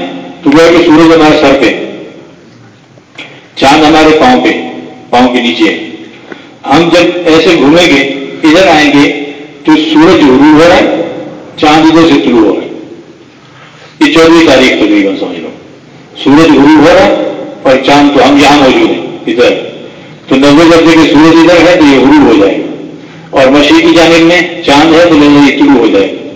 تو وہ کہ سورج ہمارے سر پہ، چاند ہمارے پاؤں پہ، پاؤں کے نیچے ہم جب ایسے گھومیں گے، ادھر آئیں گے، تو سورج غروب ہو رہا ہے، چاند ادھر سے شروع ہو رہا ہے۔ یہ چودہ تاریخ تقریباً سمجھ لو۔ سورج غروب ہو رہا ہے اور چاند تو ہم یہاں موجود ہیں، ادھر۔ تو نبے کرتے کہ سورج ادھر ہے، تو یہ غروب ہو جائے گا۔ اور مشرقی جانب میں چاند ہے تو لگے یہ طلوع ہو جائے گا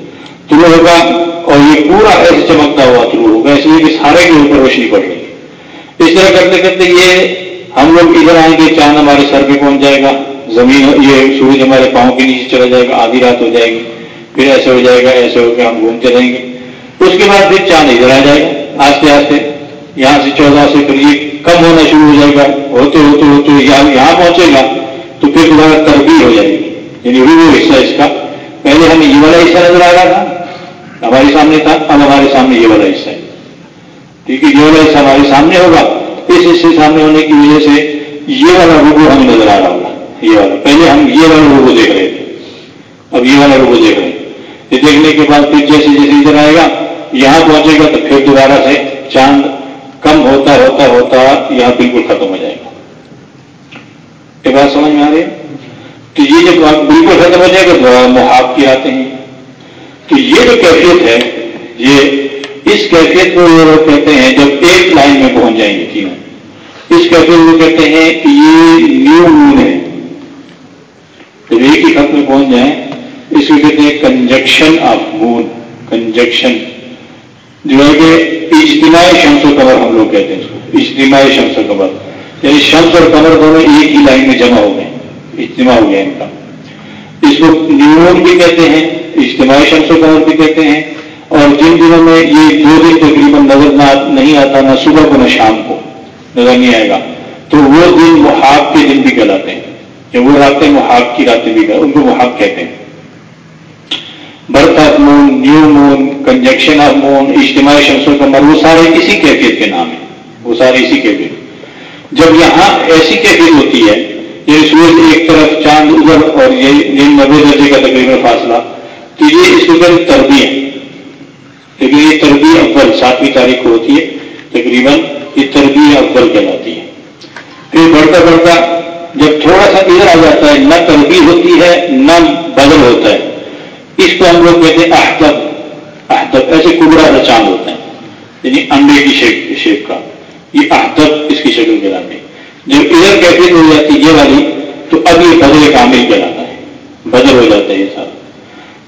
طلوع ہوگا اور یہ پورا ایسے چمکتا ہوا طلوع ہوگا، اس لیے کہ سارے کے اوپر روشنی پڑ رہی ہے اس طرح کرتے کرتے یہ ہم لوگ ادھر آئیں گے، چاند ہمارے سر پہ پہنچ جائے گا، زمین، یہ سورج ہمارے پاؤں کے نیچے چلا جائے گا، آدھی رات ہو جائے گی، پھر ایسے ہو جائے گا، ایسے ہو کے ہم گھومتے رہیں گے۔ اس کے بعد پھر چاند ادھر آ جائے گا آستے آستے یہاں سے چودہ سے پھر یہ کم ہونا شروع ہو جائے گا، ہوتے ہوتے ہوتے یہاں پہنچے گا تو پھر دوبارہ تربیت ہو جائے گی۔ یعنی وہ حصہ اس کا۔ پہلے ہمیں یہ والا حصہ نظر آ رہا تھا۔ ہمارے سامنے تھا، اب ہمارے سامنے یہ والا حصہ ہے۔ ٹھیک ہے، یہ والا حصہ ہمارے سامنے ہوگا۔ اس حصے سامنے ہونے کی وجہ سے یہ والا روبو ہمیں نظر آ رہا ہوگا۔ یہ والا۔ پہلے ہم یہ والا روبو دیکھ رہے تھے۔ اب یہ والا روبو دیکھ رہے ہیں یہ دیکھنے کے بعد پھر جیسے جیسے ادھر آئے گا، یہاں پہنچے گا تو پھر دوبارہ سے چاند کم ہوتا ہوتا ہوتا یہاں بالکل ختم ہو جائے گا۔ یہ بات سمجھ میں آ رہی ہے؟ تو یہ جب بالکل ختم ہو جائے گا تو محاب کی آتے ہیں۔ تو یہ جو کیفیت ہے، یہ اس کیفیت کو یہ لوگ کہتے ہیں جب ایک لائن میں پہنچ جائیں گے تینوں اس کیفیت کو کہتے ہیں کہ یہ نیو مون ہے۔ جب ایک ہی خط میں پہنچ جائیں، اس کو کہتے ہیں کنجکشن آف مون، کنجکشن۔ جو ہے کہ اجتماعی شمس و قمر ہم لوگ کہتے ہیں اس کو، اجتماعی شمس و قمر۔ یعنی شمس اور قمر دونوں ایک ہی لائن میں جمع ہو گئے۔ اجتماع ہو گیا ان کا۔ اس کو نیورون بھی کہتے ہیں، اجتماعی شمس و قمر بھی کہتے ہیں۔ اور جن دنوں میں یہ دو دن تقریباً نظر نہ نہیں آتا، نہ صبح کو، نہ شام کو نظر نہیں آئے گا۔ تو وہ دن محاب کے دن بھی کہلاتے ہیں۔ یا وہ راتیں محاب کی راتیں بھی ان کو محاب کہتے ہیں۔ Birth of moon, new moon conjunction of moon, اجتماعی شمس و قمر وہ سارے اسی کیفیت کے نام ہیں۔ وہ سارے اسی کیفیت۔ جب یہاں ایسی کیفیت ہوتی ہے یہ سورج ایک طرف چاند ادھر اور یہ نبے درجے کا تقریباً فاصلہ تو یہ اس کو کہتے تربی ہے۔ لیکن یہ تربی اول ساتویں تاریخ کو ہوتی ہے، تقریباً یہ تربی اول کہلاتی ہے۔ پھر بڑھتا بڑھتا جب تھوڑا سا ادھر آ جاتا ہے، نہ تربی ہوتی ہے، نہ بدل ہوتا ہے۔ اس کو ہم لوگ کہتے ہیں احتب احتب ایسے کبڑا سا چاند ہوتا ہے یعنی انڈے کی شیپ شیپ کا۔ یہ احتب اس کی شکل کہلاتے جب ادھر کیفیت ہو جاتی یہ والی، تو اب یہ بدل کامل کہلاتا ہے؟ بدل ہو جاتا ہے یہ سارا۔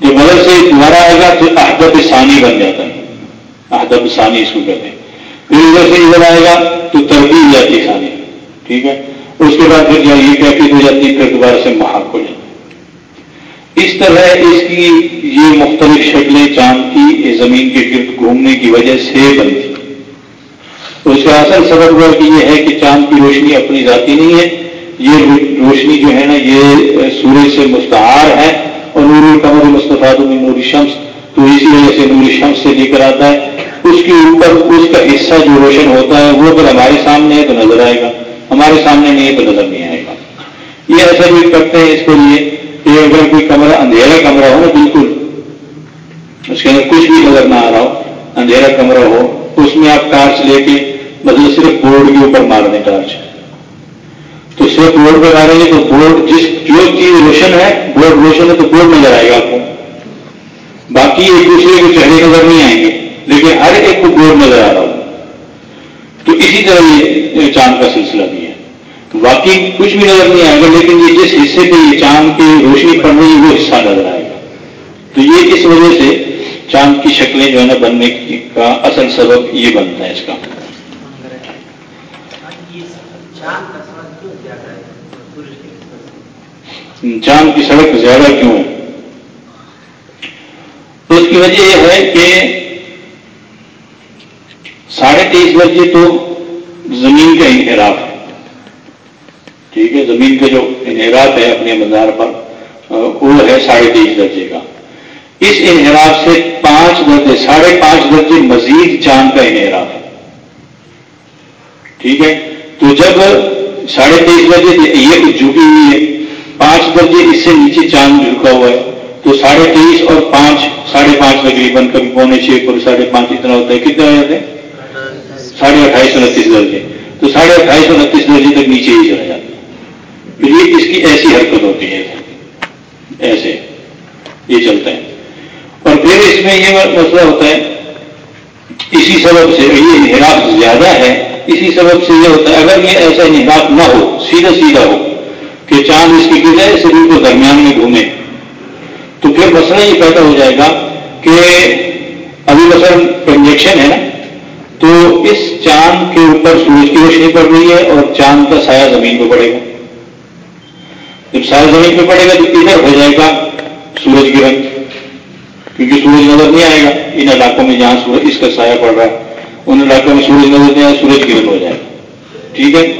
جب بدل سے دوبارہ آئے گا تو احتب ثانی بن جاتا ہے۔ احتب ثانی اس کو کہتے ہیں۔ پھر ادھر سے ادھر آئے گا تو تربی ہو جاتی ہے ثانی۔ ٹھیک ہے؟ اس کے بعد پھر جو یہ کیفیت ہو جاتی ہے، پھر دوبارہ سے محق ہو جاتی ہے۔ اس طرح اس کی یہ مختلف شکلیں چاند کی زمین کے گرد گھومنے کی وجہ سے بنتی اس کا اصل سبب ہوا کہ یہ ہے کہ چاند کی روشنی اپنی ذاتی نہیں ہے، یہ روشنی جو ہے نا، یہ سورج سے مستعار ہے اور نور القمر مستفاد میں نور شمس تو اسی وجہ سے نور شمس سے لے کر آتا ہے۔ اس کے اوپر اس کا حصہ جو روشن ہوتا ہے، وہ اگر ہمارے سامنے ہے تو نظر آئے گا۔ ہمارے سامنے نہیں ہے تو نظر نہیں آئے گا۔ یہ ایسا بھی کرتے ہیں اس کو لیے کہ اگر کوئی کمرہ، اندھیرا کمرہ ہو نا، بالکل اس کے اندر کچھ بھی نظر نہ آ رہا ہو، اندھیرا کمرہ ہو، تو اس میں آپ ٹارچ لے کے مطلب صرف بورڈ کے اوپر مار دیں ٹارچ تو صرف بورڈ پہ ماریں گے تو بورڈ جس جو چیز روشن ہے بورڈ روشن ہے تو بورڈ نظر آئے گا آپ کو۔ باقی ایک دوسرے کے چہرے نظر نہیں آئیں گے، لیکن ہر ایک کو بورڈ نظر آ رہا ہو۔ تو اسی طرح یہ چاند کا سلسلہ بھی ہے۔ واقعی کچھ بھی نظر نہیں آئے گا، لیکن یہ جس حصے پہ یہ چاند کی روشنی پڑ رہی ہے، وہ حصہ نظر آئے گا۔ تو یہ اس وجہ سے چاند کی شکلیں جو ہے نا بننے کا اصل سبب یہ بنتا ہے اس کا۔ چاند کی سڑک زیادہ کیوں؟ ہے تو اس کی وجہ یہ ہے کہ ساڑھے تیئیس بجے تو زمین کا انحراف ہے۔ ٹھیک ہے، زمین کا جو انحراف ہے اپنے مزار پر، وہ ہے ساڑھے تیئیس درجے کا۔ اس انحراف سے پانچ درجے ساڑھے پانچ درجے مزید چاند کا انحراف ہے۔ ٹھیک ہے، تو جب ساڑھے تیئیس درجے یہ جھکی ہوئی ہے درجے اس سے نیچے چاند جھکا ہوا ہے، تو ساڑھے تیئیس اور پانچ، ساڑھے پانچ تقریباً کبھی پونے چھ پر ساڑھے پانچ اتنا ہوتا ہے، کتنا ہو جاتا ہے ساڑھے اٹھائیس انتیس درجے۔ تو ساڑھے اٹھائیس انتیس درجے تک نیچے ہی چلا جاتا ہے۔ یہ اس کی ایسی حرکت ہوتی ہے؟ ایسے۔ یہ چلتا ہے۔ اور پھر اس میں یہ مسئلہ ہوتا ہے، اسی سبب سے یہ انحراف زیادہ ہے، اسی سبب سے یہ ہوتا ہے، اگر یہ ایسا انحراف نہ ہو، سیدھا سیدھا ہو کہ چاند اس کی گرے سے بالکل درمیان میں گھومے۔ تو پھر مسئلہ یہ پیدا ہو جائے گا کہ ابھی مثلا کنجیکشن ہے نا، تو اس چاند کے اوپر سورج کی روشنی پڑ رہی ہے اور چاند کا سایہ زمین پہ پڑے گا۔ جب سارے زمین پہ پڑے گا تو ادھر ہو جائے گا سورج گرہن کیونکہ سورج نظر نہیں آئے گا۔ ان علاقوں میں جہاں سورج اس کا سایہ پڑ رہا ہے، ان علاقوں میں سورج نظر نہیں آئے، سورج گرہن ہو جائے گا۔ ٹھیک ہے؟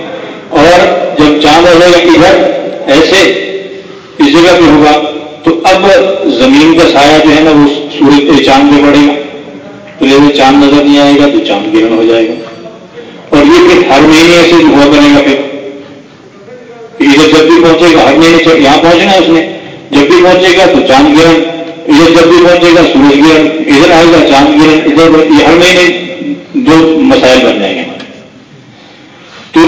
اور جب چاند ہو جائے گا ادھر ایسے اس جگہ پہ ہوگا، تو اب زمین کا سایہ جو ہے نا، وہ سورج پہ چاند پہ پڑے گا۔ تو جب چاند نظر نہیں آئے گا، تو چاند گرہن ہو جائے گا۔ اور یہ پھر ہر مہینے ایسے ہوا کرے گا پھر۔ ادھر جب بھی پہنچے گا، ہر مہینے یہاں پہنچنا ہے اس نے۔ جب بھی پہنچے گا، تو چاند گرہن۔ ادھر جب بھی پہنچے گا، سورج گرہن۔ ادھر آئے گا، چاند گرہن۔ ادھر، یہ ہر مہینے دو مسائل بن جائیں گے۔ تو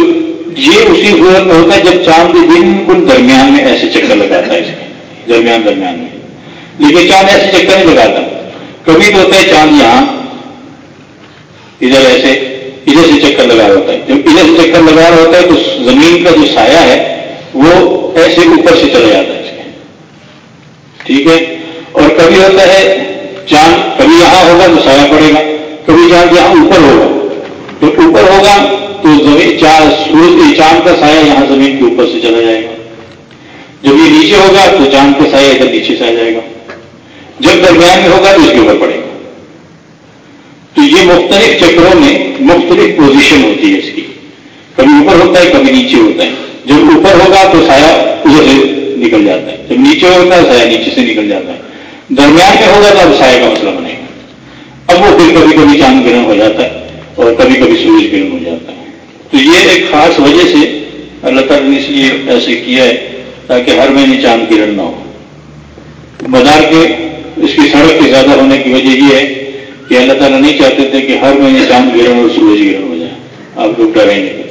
یہ اسی صورت میں ہوتا ہے جب چاند کے بالکل درمیان میں ایسے چکر لگاتا ہے۔ اس میں درمیان درمیان میں۔ لیکن چاند ایسے چکر نہیں لگاتا۔ کبھی تو ہوتا ہے چاند یہاں ادھر ایسے ادھر سے چکر لگا رہا ہوتا ہے۔ جب ادھر سے چکر لگا رہا ہوتا ہے تو زمین کا جو سایہ ہے، وہ ایسے اوپر سے چلا جاتا ہے۔ اس میں ٹھیک ہے؟ اور کبھی ہوتا ہے چاند کبھی یہاں ہوگا تو سایہ پڑے گا، کبھی چاند یہاں اوپر ہوگا۔ تو اوپر ہوگا تو زمین چار سورج چاند کا سایہ یہاں زمین کے اوپر سے چلا جائے گا۔ جب یہ نیچے ہوگا تو چاند کا سایہ ادھر نیچے سے آ جائے گا۔ جب درمیان میں ہوگا تو اس کے اوپر پڑے گا۔ تو یہ مختلف چکروں میں مختلف پوزیشن ہوتی ہے اس کی۔ کبھی اوپر ہوتا ہے، کبھی نیچے ہوتا ہے۔ جب اوپر ہوگا تو سایہ ادھر سے نکل جاتا ہے۔ جب نیچے ہوتا ہے، سایہ نیچے سے نکل جاتا ہے۔ درمیان میں ہوگا تو اب سایہ کا مسئلہ بنے گا۔ اب وہ پھر کبھی کبھی چاند گرہن ہو جاتا ہے اور کبھی کبھی سورج گرہن ہو جاتا ہے۔ تو یہ ایک خاص وجہ سے اللہ تعالیٰ نے اس لیے ایسے کیا ہے تاکہ ہر مہینے چاند گرہن نہ ہو۔ مدار کے اس کی سڑک کے زیادہ ہونے کی وجہ یہ ہے کہ اللہ تعالیٰ نہیں چاہتے تھے کہ ہر مہینے چاند گرہن اور سورج گرہن ہو جائے۔ آپ لوگ ڈریں گے۔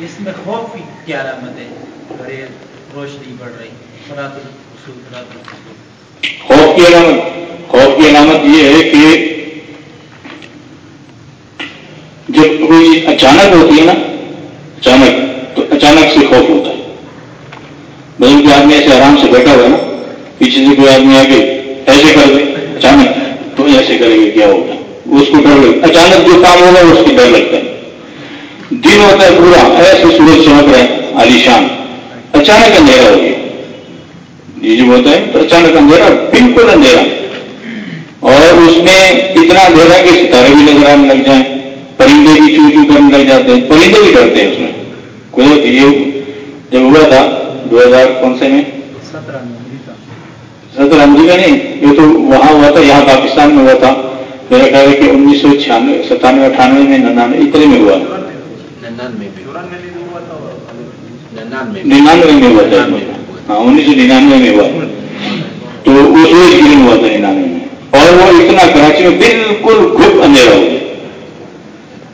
اس میں خوف کی کیا علامت ہے؟ روشنی بڑھ رہی خوف کی علامت خوف کی علامت یہ ہے کہ جب کوئی اچانک ہوتی ہے نا، اچانک، تو اچانک سے خوف ہوتا ہے۔ بزرگ کے آدمی ایسے آرام سے بیٹھا ہوا ہے نا، پیچھے سے کوئی آدمی آ کے ایسے کر دے، اچانک تو ایسے کرے گا، کیا ہوگا اس کو ڈر لگتا اچانک جو کام ہوگا، اس کو ڈر لگتا ہے۔ دن ہوتا ہے پورا، ایسے سورج چمک رہے ہیں، عالی شان۔ اچانک اندھیرا ہو گیا۔ یہ جو ہوتا ہے، تو اچانک اندھیرا، بالکل اندھیرا۔ اور اس میں اتنا اندھیرا کہ ستارے بھی نظر آنے لگ جائیں۔ پرندے بھی چو چو کرنے لگ جاتے ہیں پرندے بھی ڈرتے ہیں اس میں۔ قدرت یہ جب ہوا تھا دو ہزار کون سے میں؟ سترہ امریکہ نہیں یہ تو وہاں ہوا تھا یہاں پاکستان میں ہوا تھا۔ میرا خیال ہے کہ انیس سو چھیانوے ستانوے اٹھانوے میں ننانوے اتنے میں ہوا۔ ننانوے میں۔ ہوا تھا۔ ہاں انیس سو ننانوے میں ہوا۔ تو اس گرن ہوا تھا ننانوے میں۔ اور وہ اتنا کراچی میں بالکل گپ اندھیرا ہو گیا۔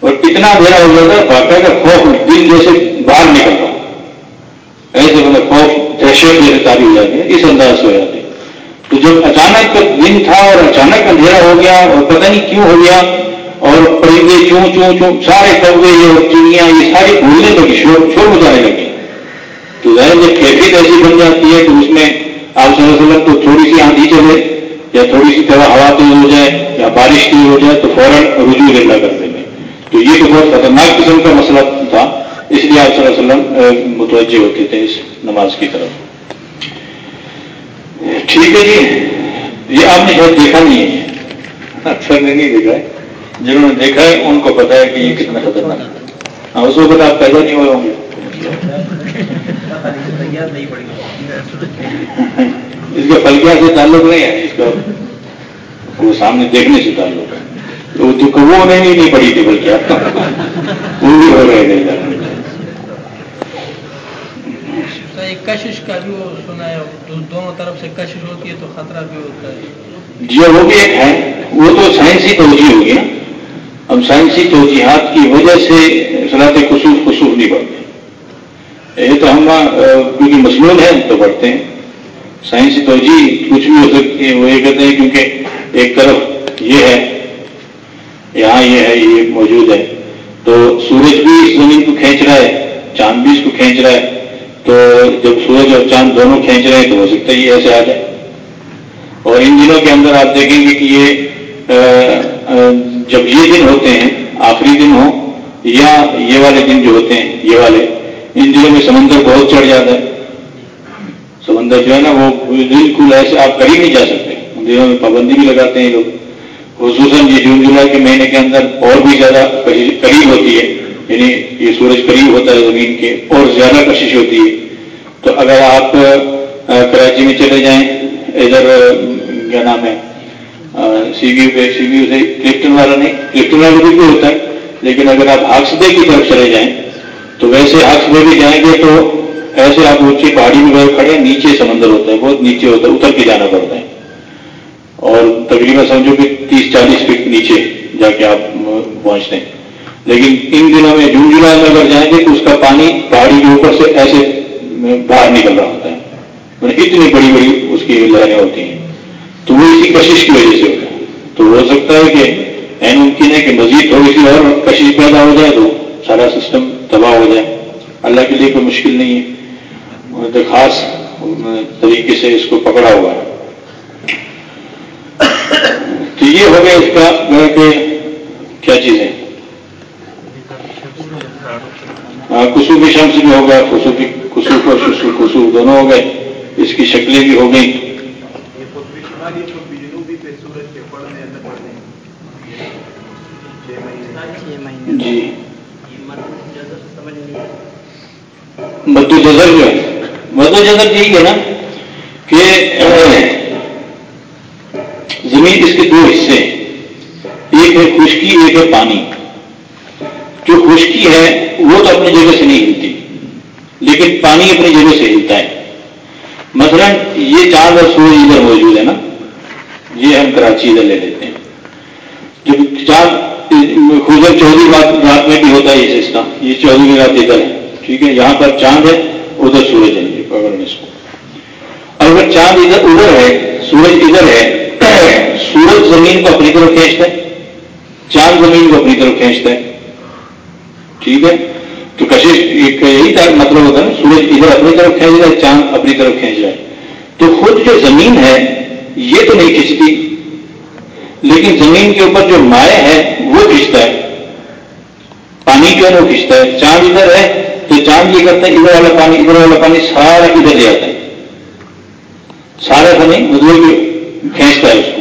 اور اتنا اندھیرا ہو جاتا ہے باقاعدہ خوف دل جیسے باہر نکلتا ایسے مطلب یعنی خوف، دہشت جیسے تاری ہو جاتی ہے، اس انداز سے ہو جاتی ہے۔ تو جب اچانک دن تھا اور اچانک اندھیرا ہو گیا اور پتہ نہیں کیوں ہو گیا اور پرندے چوں چوں چوں، سارے کوے اور چڑیاں، یہ ساری بھولنے لگی شور شور مچانے لگے تو ظاہر جب کیفیت ایسی بن جاتی ہے تو اس میں آپ صلی اللہ علیہ وسلم تو تھوڑی سی آندھی چلے یا تھوڑی سی طرح ہوا تیز ہو جائے یا بارش تیز ہو جائے تو فوراً رجوع زندہ کر دیں تو یہ تو بہت خطرناک قسم کا مسئلہ تھا، اس لیے آپ صلی اللہ علیہ وسلم متوجہ ہوتے تھے اس نماز کی طرف۔ ٹھیک ہے جی یہ آپ نے شاید دیکھا نہیں ہے۔ اکثر نے نہیں دیکھا ہے۔ جنہوں نے دیکھا ہے، ان کو پتا ہے کہ یہ کتنا خطرناک ہے۔ ہاں اس وقت آپ پیدا نہیں ہوئے ہوں گے۔ اس کا فلکیا سے تعلق نہیں ہے، اس کا وہ سامنے دیکھنے سے تعلق ہے۔ تو وہ انہیں بھی نہیں پڑی تھی بلکہ وہ بھی ہو رہے تھے کشش کا بھی وہ سنا ہے دونوں طرف سے کشش ہوتی ہے تو خطرہ بھی ہوتا ہے جی وہ بھی ایک ہے وہ تو سائنسی توجہ ہوگی نا اب سائنسی توجیحات کی وجہ سے صلاحت خصوص خصوص نہیں بڑھتے یہ تو ہم کیونکہ مصنون ہے تو بڑھتے ہیں سائنسی توجہ کچھ بھی ہو سکتی ہے وہ یہ کہتے ہیں کیونکہ ایک طرف یہ ہے یہاں یہ ہے، یہ موجود ہے۔ تو سورج بھی اس زمین کو کھینچ رہا ہے، چاند بھی اس کو کھینچ رہا ہے۔ تو جب سورج اور چاند دونوں کھینچ رہے ہیں تو ہو سکتا ہے یہ ایسے آ جائے۔ اور ان دنوں کے اندر آپ دیکھیں گے کہ یہ جب یہ دن ہوتے ہیں، آخری دن ہو یا یہ والے دن جو ہوتے ہیں، یہ والے، ان دنوں میں سمندر بہت چڑھ جاتا ہے۔ سمندر جو ہے نا، وہ بالکل ایسے آپ کر ہی نہیں جا سکتے۔ ان دنوں میں پابندی بھی لگاتے ہیں لوگ۔ خصوصاً یہ جون جولائی کے مہینے کے اندر اور بھی زیادہ قریب ہوتی ہے یعنی یہ سورج قریب ہوتا ہے زمین کے اور زیادہ کشش ہوتی ہے۔ تو اگر آپ کراچی میں چلے جائیں، ادھر کیا نام ہے سی وی پہ سی وی سے کلفٹن والا نہیں، کلفٹن والا بھی ہوتا ہے، لیکن اگر آپ ہاکسبے کی طرف چلے جائیں، تو ویسے ہاکسبے بھی جائیں گے تو ایسے آپ اونچی پہاڑی میں کھڑے، نیچے سمندر ہوتا ہے، بہت نیچے ہوتا ہے، اتر کے جانا پڑتا ہے۔ اور تقریباً سمجھو کہ تیس چالیس فٹ نیچے جا کے آپ پہنچتے ہیں۔ لیکن ان دنوں میں جون جولائی میں اگر جائیں گے تو اس کا پانی پہاڑی کے اوپر سے ایسے باہر نکل رہا ہوتا ہے۔ اتنی بڑی بڑی اس کی لہریں ہوتی ہیں۔ تو وہ اسی کشش کی وجہ سے ہوتا ہے تو ہو سکتا ہے کہ این ممکن ہے کہ مزید تھوڑی سی اور کشش پیدا ہو جائے تو سارا سسٹم تباہ ہو جائے۔ اللہ کے لیے کوئی مشکل نہیں ہے۔ تو خاص طریقے سے اس کو پکڑا ہوا ہے۔ تو یہ ہو گیا اس کا کہ کیا چیز ہے؟ ہاں، کسو بھی شمس بھی ہو گیا کسو بھی کسو کو کسو دونوں ہو گئے۔ اس کی شکلیں بھی ہو گئی جی۔ مدو جزر جو ہے مدو جزر ٹھیک ہے نا کہ زمین اس کے دو حصے ایک ہے خشکی، ایک ہے پانی۔ جو خشکی ہے، وہ تو اپنی جگہ سے نہیں ہلتی، لیکن پانی اپنی جگہ سے ہلتا ہے۔ مثلا یہ چاند اور سورج ادھر موجود ہے نا، یہ ہم کراچی ادھر لے لیتے ہیں۔ جب چاند خوبصورت چودہ رات رات میں بھی ہوتا ہے یہ سسٹم یہ چودہویں رات ادھر ہے، ٹھیک ہے؟ یہاں پر چاند ہے، ادھر سورج ہے اس کو۔ اور اگر چاند ادھر ادھر ہے، سورج ادھر ہے سورج زمین کو اپنی طرف کھینچتا ہے چاند زمین کو اپنی طرف کھینچتا ہے ٹھیک ہے؟ تو کشش یہی مطلب ہوتا ہے سورج ادھر اپنی طرف کھینچ رہا ہے، چاند اپنی طرف کھینچ رہا ہے۔ تو خود جو زمین ہے، یہ تو نہیں کھینچتی۔ لیکن زمین کے اوپر جو مائع ہے، وہ کھینچتا ہے۔ پانی جو ہے، وہ کھینچتا ہے۔ چاند ادھر ہے، تو چاند یہ کرتا ہے، ادھر والا پانی، ادھر والا پانی، سارا ادھر لے آتا ہے۔ سارا پانی مطلب کھینچتا ہے اس کو۔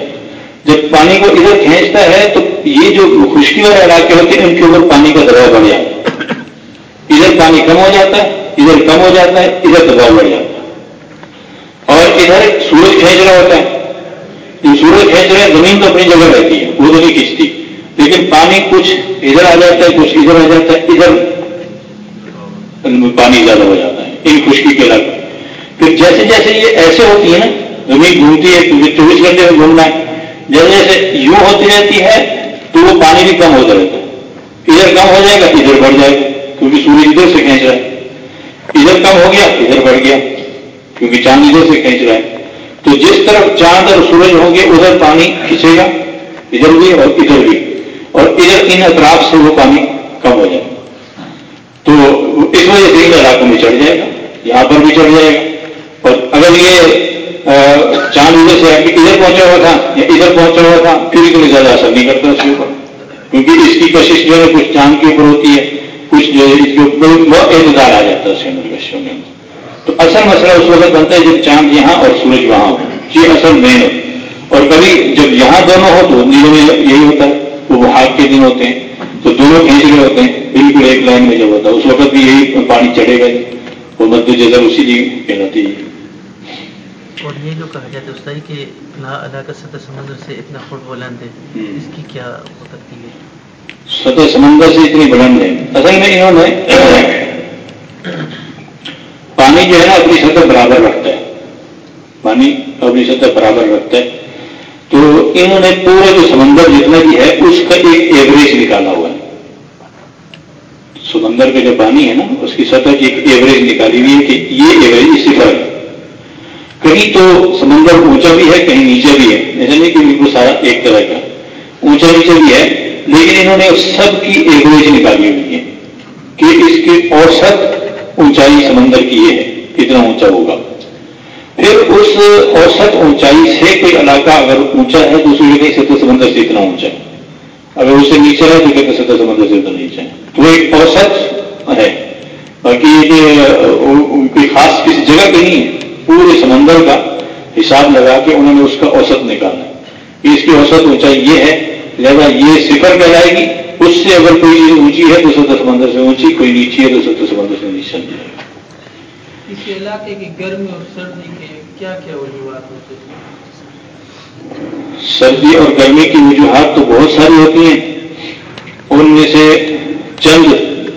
جب پانی کو ادھر کھینچتا ہے تو یہ جو خشکی والے علاقے ہوتے ہیں، ان کے اوپر پانی کا دباؤ بڑھ جاتا ہے۔ ادھر پانی کم ہو جاتا ہے، ادھر کم ہو جاتا ہے، ادھر دباؤ بڑھ جاتا ہے۔ اور ادھر سورج کھینچ رہا ہوتا ہے۔ جو سورج کھینچ رہا ہے، زمین تو اپنی جگہ رہتی ہے، وہ تو نہیں کھینچتی۔ لیکن پانی کچھ ادھر آ جاتا ہے، کچھ ادھر آ جاتا ہے، ادھر پانی زیادہ ہو جاتا ہے، ان خشکی کے علاقے پھر جیسے جیسے یہ ایسے ہوتی ہے نا زمین گھومتی ہے چوبیس گھنٹے میں گھومنا ہے۔ جیسے جیسے یوں ہوتی رہتی ہے تو وہ پانی بھی کم ہوتا رہتا ہے۔ ادھر کم ہو جائے گا، ادھر بڑھ جائے گا، کیونکہ سورج ادھر سے کھینچ رہا ہے۔ ادھر کم ہو گیا، ادھر بڑھ گیا، کیونکہ چاند ادھر سے کھینچ رہا ہے۔ تو جس طرف چاند اور سورج ہوں گے، ادھر پانی کھینچے گا، ادھر بھی اور ادھر بھی۔ اور ادھر ان اطراف سے وہ پانی کم ہو جائے گا۔ تو اس وجہ سے ان علاقوں میں چڑھ جائے گا، یہاں پر بھی چڑھ جائے گا۔ اور اگر یہ چاند ادھر سے ادھر پہنچا ہوا تھا یا ادھر پہنچا ہوا تھا پھر کوئی زیادہ اثر نہیں کرتا اس کے اوپر کیونکہ اس کی کشش جو ہے کچھ چاند کے اوپر ہوتی ہے کچھ جو ہے اس کے اوپر بہت اعتدار آ جاتا ہے اس کے اندر کشوں میں تو اصل مسئلہ اس وقت بنتا ہے جب چاند یہاں اور سورج وہاں ہو یہ اصل مین ہو اور کبھی جب یہاں دونوں ہو تو دنوں میں یہی ہوتا ہے وہ ہاتھ کے دن ہوتے ہیں تو دونوں کھینچ رہے ہوتے ہیں بالکل ایک لائن میں جب ہوتا ہے اس وقت بھی یہی پانی چڑھے گا وہ مد جیسا اسی لیے کہلاتی ہے اور یہ جو کہا جاتا ہے اس کہ اللہ کا سطح سمندر سے اتنا فٹ بلند ہے اس کی کیا ہو سکتی ہے؟ سطح سمندر سے اتنی بلند ہے۔ اصل میں انہوں نے پانی جو ہے نا اپنی سطح برابر رکھتا ہے۔ پانی اپنی سطح برابر رکھتا ہے۔ تو انہوں نے پورے جو سمندر جتنا بھی ہے اس کا ایک ایوریج نکالا ہوا ہے۔ سمندر کا جو پانی ہے نا اس کی سطح کی ایک ایوریج نکالی ہوئی ہے کہ یہ ایوریج صفر ہے۔ کہیں تو سمندر اونچا بھی ہے، کہیں نیچے بھی ہے۔ ایسا نہیں کہ بالکل سارا ایک طرح کا اونچا نیچے بھی ہے، لیکن انہوں نے سب کی ایوریج نکالی ہوئی ہے کہ اس کی اوسط اونچائی سمندر کی یہ ہے، کتنا اونچا ہوگا۔ پھر اس اوسط اونچائی سے کوئی علاقہ اگر اونچا ہے، تو اس کی سطح سمندر سے اتنا اونچا ہے۔ اگر اس سے نیچے ہے، تو کہتے سطح سمندر سے اتنا نیچے ہے۔ تو ایک اوسط ہے۔ باقی یہ کوئی خاص کسی جگہ پہ نہیں ہے۔ پورے سمندر کا حساب لگا کے انہوں نے اس کا اوسط نکالا۔ اس کی اوسط اونچائی یہ ہے لہذا یہ صفر کہلائے گی۔ اس سے اگر کوئی چیز اونچی ہے تو سطح سمندر سے اونچی کوئی نیچی ہے تو سطح سمندر سے نیچے چل جائے گا اس علاقے کی گرمی اور سردی کے کیا کیا وجوہات ہوتے ہیں؟ سردی اور گرمی کی وجوہات تو بہت ساری ہوتی ہیں۔ ان میں سے چند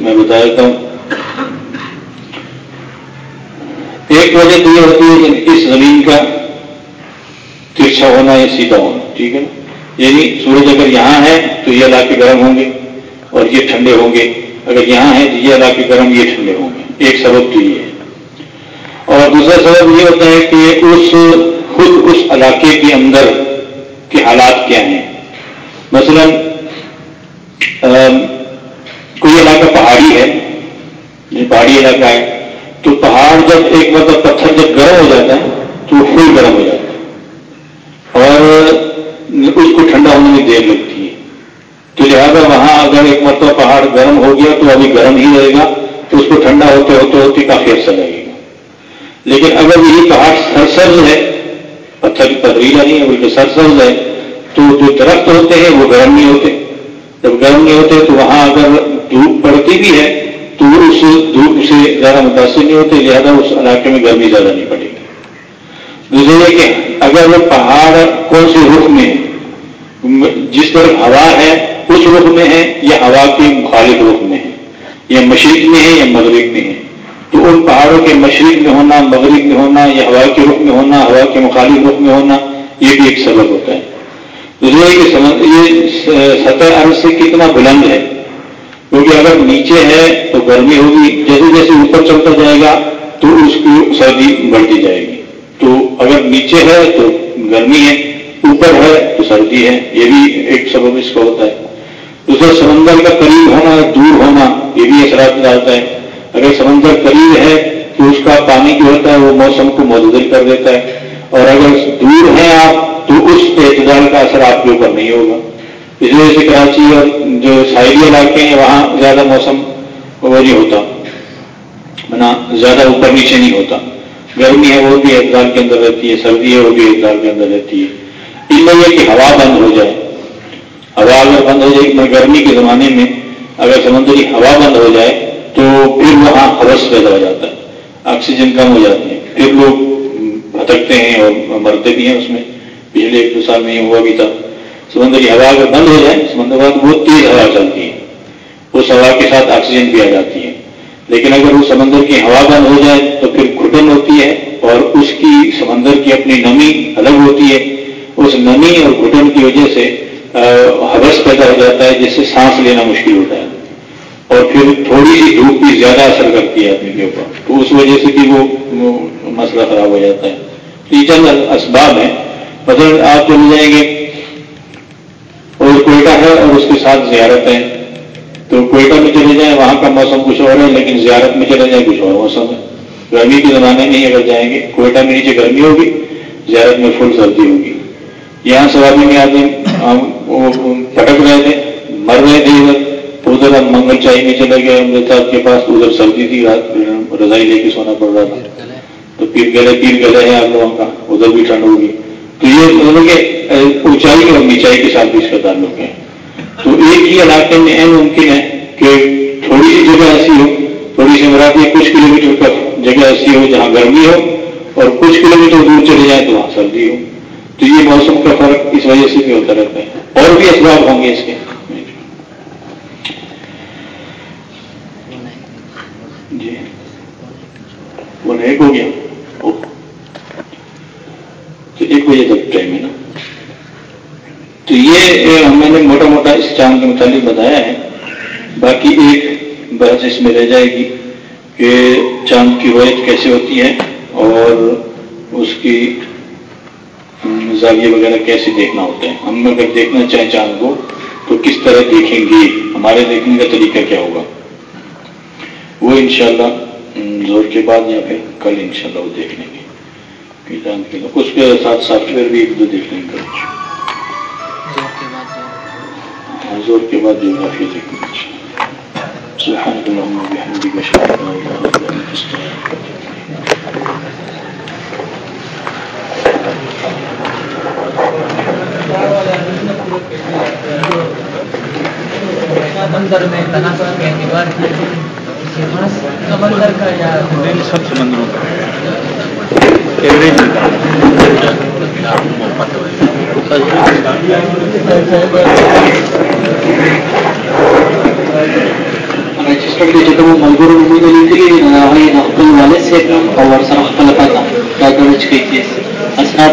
میں بتا دیتا ہوں۔ ایک وجہ تو یہ ہوتی ہے کہ اس زمین کا ترچھا ہونا یا سیدھا ہونا، ٹھیک ہے نا؟ یعنی سورج اگر یہاں ہے تو یہ علاقے گرم ہوں گے اور یہ ٹھنڈے ہوں گے۔ اگر یہاں ہے تو یہ علاقے گرم، یہ ٹھنڈے ہوں گے۔ ایک سبب تو یہ ہے۔ اور دوسرا سبب یہ ہوتا ہے کہ اس خود اس علاقے کے اندر کے حالات کیا ہیں؟ مثلا کوئی علاقہ پہاڑی ہے جو پہاڑی علاقہ ہے۔ تو پہاڑ جب ایک مطلب پتھر جب گرم ہو جاتا ہے تو وہ فل گرم ہو جاتا ہے اور اس کو ٹھنڈا ہونے میں دیر لگتی ہے۔ تو لہٰذا وہاں اگر ایک مرتبہ پہاڑ گرم ہو گیا تو ابھی گرم ہی رہے گا، تو اس کو ٹھنڈا ہوتے ہوتے ہوتے کافی عرصہ لگے گا۔ لیکن اگر یہی پہاڑ سرسبز ہے، پتھر کی پتھریلا نہیں ہے بلکہ سرسبز ہے، تو جو درخت ہوتے ہیں وہ گرم نہیں ہوتے۔ جب گرم نہیں ہوتے تو وہاں اگر دھوپ پڑتی بھی ہے تو اس دھوپ سے زیادہ متاثر نہیں ہوتے لہذا اس علاقے میں گرمی زیادہ نہیں پڑے گی۔ دوسرے کہ اگر وہ پہاڑ کون سے رخ میں، جس طرف ہوا ہے اس رخ میں ہے یا ہوا کے مخالف رخ میں ہے، یا مشرق میں ہے یا مغرب میں ہے، تو ان پہاڑوں کے مشرق میں ہونا، مغرب میں ہونا، یا ہوا کے رخ میں ہونا، ہوا کے مخالف رخ میں ہونا، یہ بھی ایک سبب ہوتا ہے۔ دوسرے کہ یہ سطح عرض سے کتنا بلند ہے۔ کیونکہ اگر نیچے ہے تو گرمی ہوگی، جیسے جیسے اوپر چلتا جائے گا تو اس کی سردی بڑھتی جائے گی۔ تو اگر نیچے ہے تو گرمی ہے، اوپر ہے تو سردی ہے، یہ بھی ایک سبب اس کا ہوتا ہے۔ دوسرا، سمندر کا قریب ہونا، دور ہونا، یہ بھی اثرات ڈالتا ہے۔ اگر سمندر قریب ہے تو اس کا پانی جو ہوتا ہے وہ موسم کو معتدل کر دیتا ہے۔ اور اگر دور ہیں آپ تو اس اعتدال کا اثر آپ کے اوپر نہیں ہوگا۔ اس وجہ سے کراچی اور جو ساحلی علاقے ہیں، وہاں زیادہ موسم وہ نہیں ہوتا۔ نا زیادہ اوپر نیچے نہیں ہوتا۔ گرمی ہے، وہ بھی اعتدال کے اندر رہتی ہے۔ سردی ہے، وہ بھی اعتدال کے اندر رہتی ہے۔ ان میں یہ کہ ہوا بند ہو جائے۔ ہوا اگر بند ہو جائے گرمی کے زمانے میں اگر سمندری ہوا بند ہو جائے، تو پھر وہاں ہوس پیدا ہو جاتا ہے۔ آکسیجن کم ہو جاتی ہے۔ پھر لوگ بھٹکتے ہیں اور مرتے بھی ہیں اس میں۔ پچھلے ایک دو سال میں یہ ہوا بھی تھا۔ سمندری ہوا اگر بند ہو جائے، سمندر بعد بہت تیز ہوا چلتی ہے۔ اس ہوا کے ساتھ آکسیجن بھی آ جاتی ہے۔ لیکن اگر وہ سمندر کی ہوا بند ہو جائے، تو پھر گھٹن ہوتی ہے اور اس کی سمندر کی اپنی نمی الگ ہوتی ہے۔ اس نمی اور گھٹن کی وجہ سے حوث پیدا ہو جاتا ہے، جس سے سانس لینا مشکل ہوتا ہے۔ اور پھر تھوڑی سی دھوپ بھی زیادہ اثر کرتی ہے آدمی کے اوپر۔ تو اس وجہ سے بھی وہ مسئلہ خراب ہو جاتا ہے۔ تو یہ چند اسباب ہیں۔ مثلاً آپ چلے جائیں گے کوئٹہ ہے اور اس کے ساتھ زیارت ہے تو کوئٹہ میں چلے جائیں، وہاں کا موسم کچھ اور ہے، لیکن زیارت میں چلے جائیں کچھ اور موسم ہے۔ گرمی کے زمانے میں ہی اگر جائیں گے، کوئٹہ میں نیچے گرمی ہوگی، زیارت میں فل سردی ہوگی۔ یہاں سوابی میں آدمی پٹک رہے تھے، مر رہے تھے ادھر۔ ادھر ہم منگل چائی میں چلے گئے امرت صاحب کے پاس ادھر سردی تھی، رات رضائی لے کے سونا پڑ رہا تھا۔ تو پیر گلے پیر گلے ہیں آپ لوگوں کا، ادھر بھی ٹھنڈ ہوگی۔ تو یہ کہ اونچائی اور نیچائی کے ساتھ بھی اس کا تعلق ہے۔ تو ایک ہی علاقے میں این ممکن ہے کہ تھوڑی سی جگہ ایسی ہو، تھوڑی سی مرادی کچھ کلو میٹر کا جگہ ایسی ہو جہاں گرمی ہو اور کچھ کلو میٹر دور چلے جائیں تو وہاں سردی ہو۔ تو یہ موسم کا فرق اس وجہ سے بھی ہوتا رہتا ہے۔ اور بھی اسباب ہوں گے اس کے۔ جی۔ وہ ایک ہو گیا۔ تو ایک بجے تک ٹائم ہے نا۔ تو یہ میں نے موٹا موٹا اس چاند کے متعلق بتایا ہے۔ باقی ایک بحث اس میں رہ جائے گی کہ چاند کی رویت کیسے ہوتی ہے اور اس کی زاویے وغیرہ کیسے دیکھنا ہوتا ہے ہم اگر دیکھنا چاہیں چاند کو تو کس طرح دیکھیں گے؟ ہمارے دیکھنے کا طریقہ کیا ہوگا؟ وہ انشاءاللہ زور کے بعد یا پھر کل انشاءاللہ وہ دیکھ لیں گے۔ اس کے ساتھ سافٹ ویئر بھی ایک دو دیکھ لیں گے زور کے بعد جغرافیہ دیکھیں سبحانك اللهم وبحمدك اشهد ان لا اله الا انت سمندر میں تناسب کے سے۔ سمندر کا یا سب سمندروں چې کوم ملګرو نومونه لیکلي دي اسناد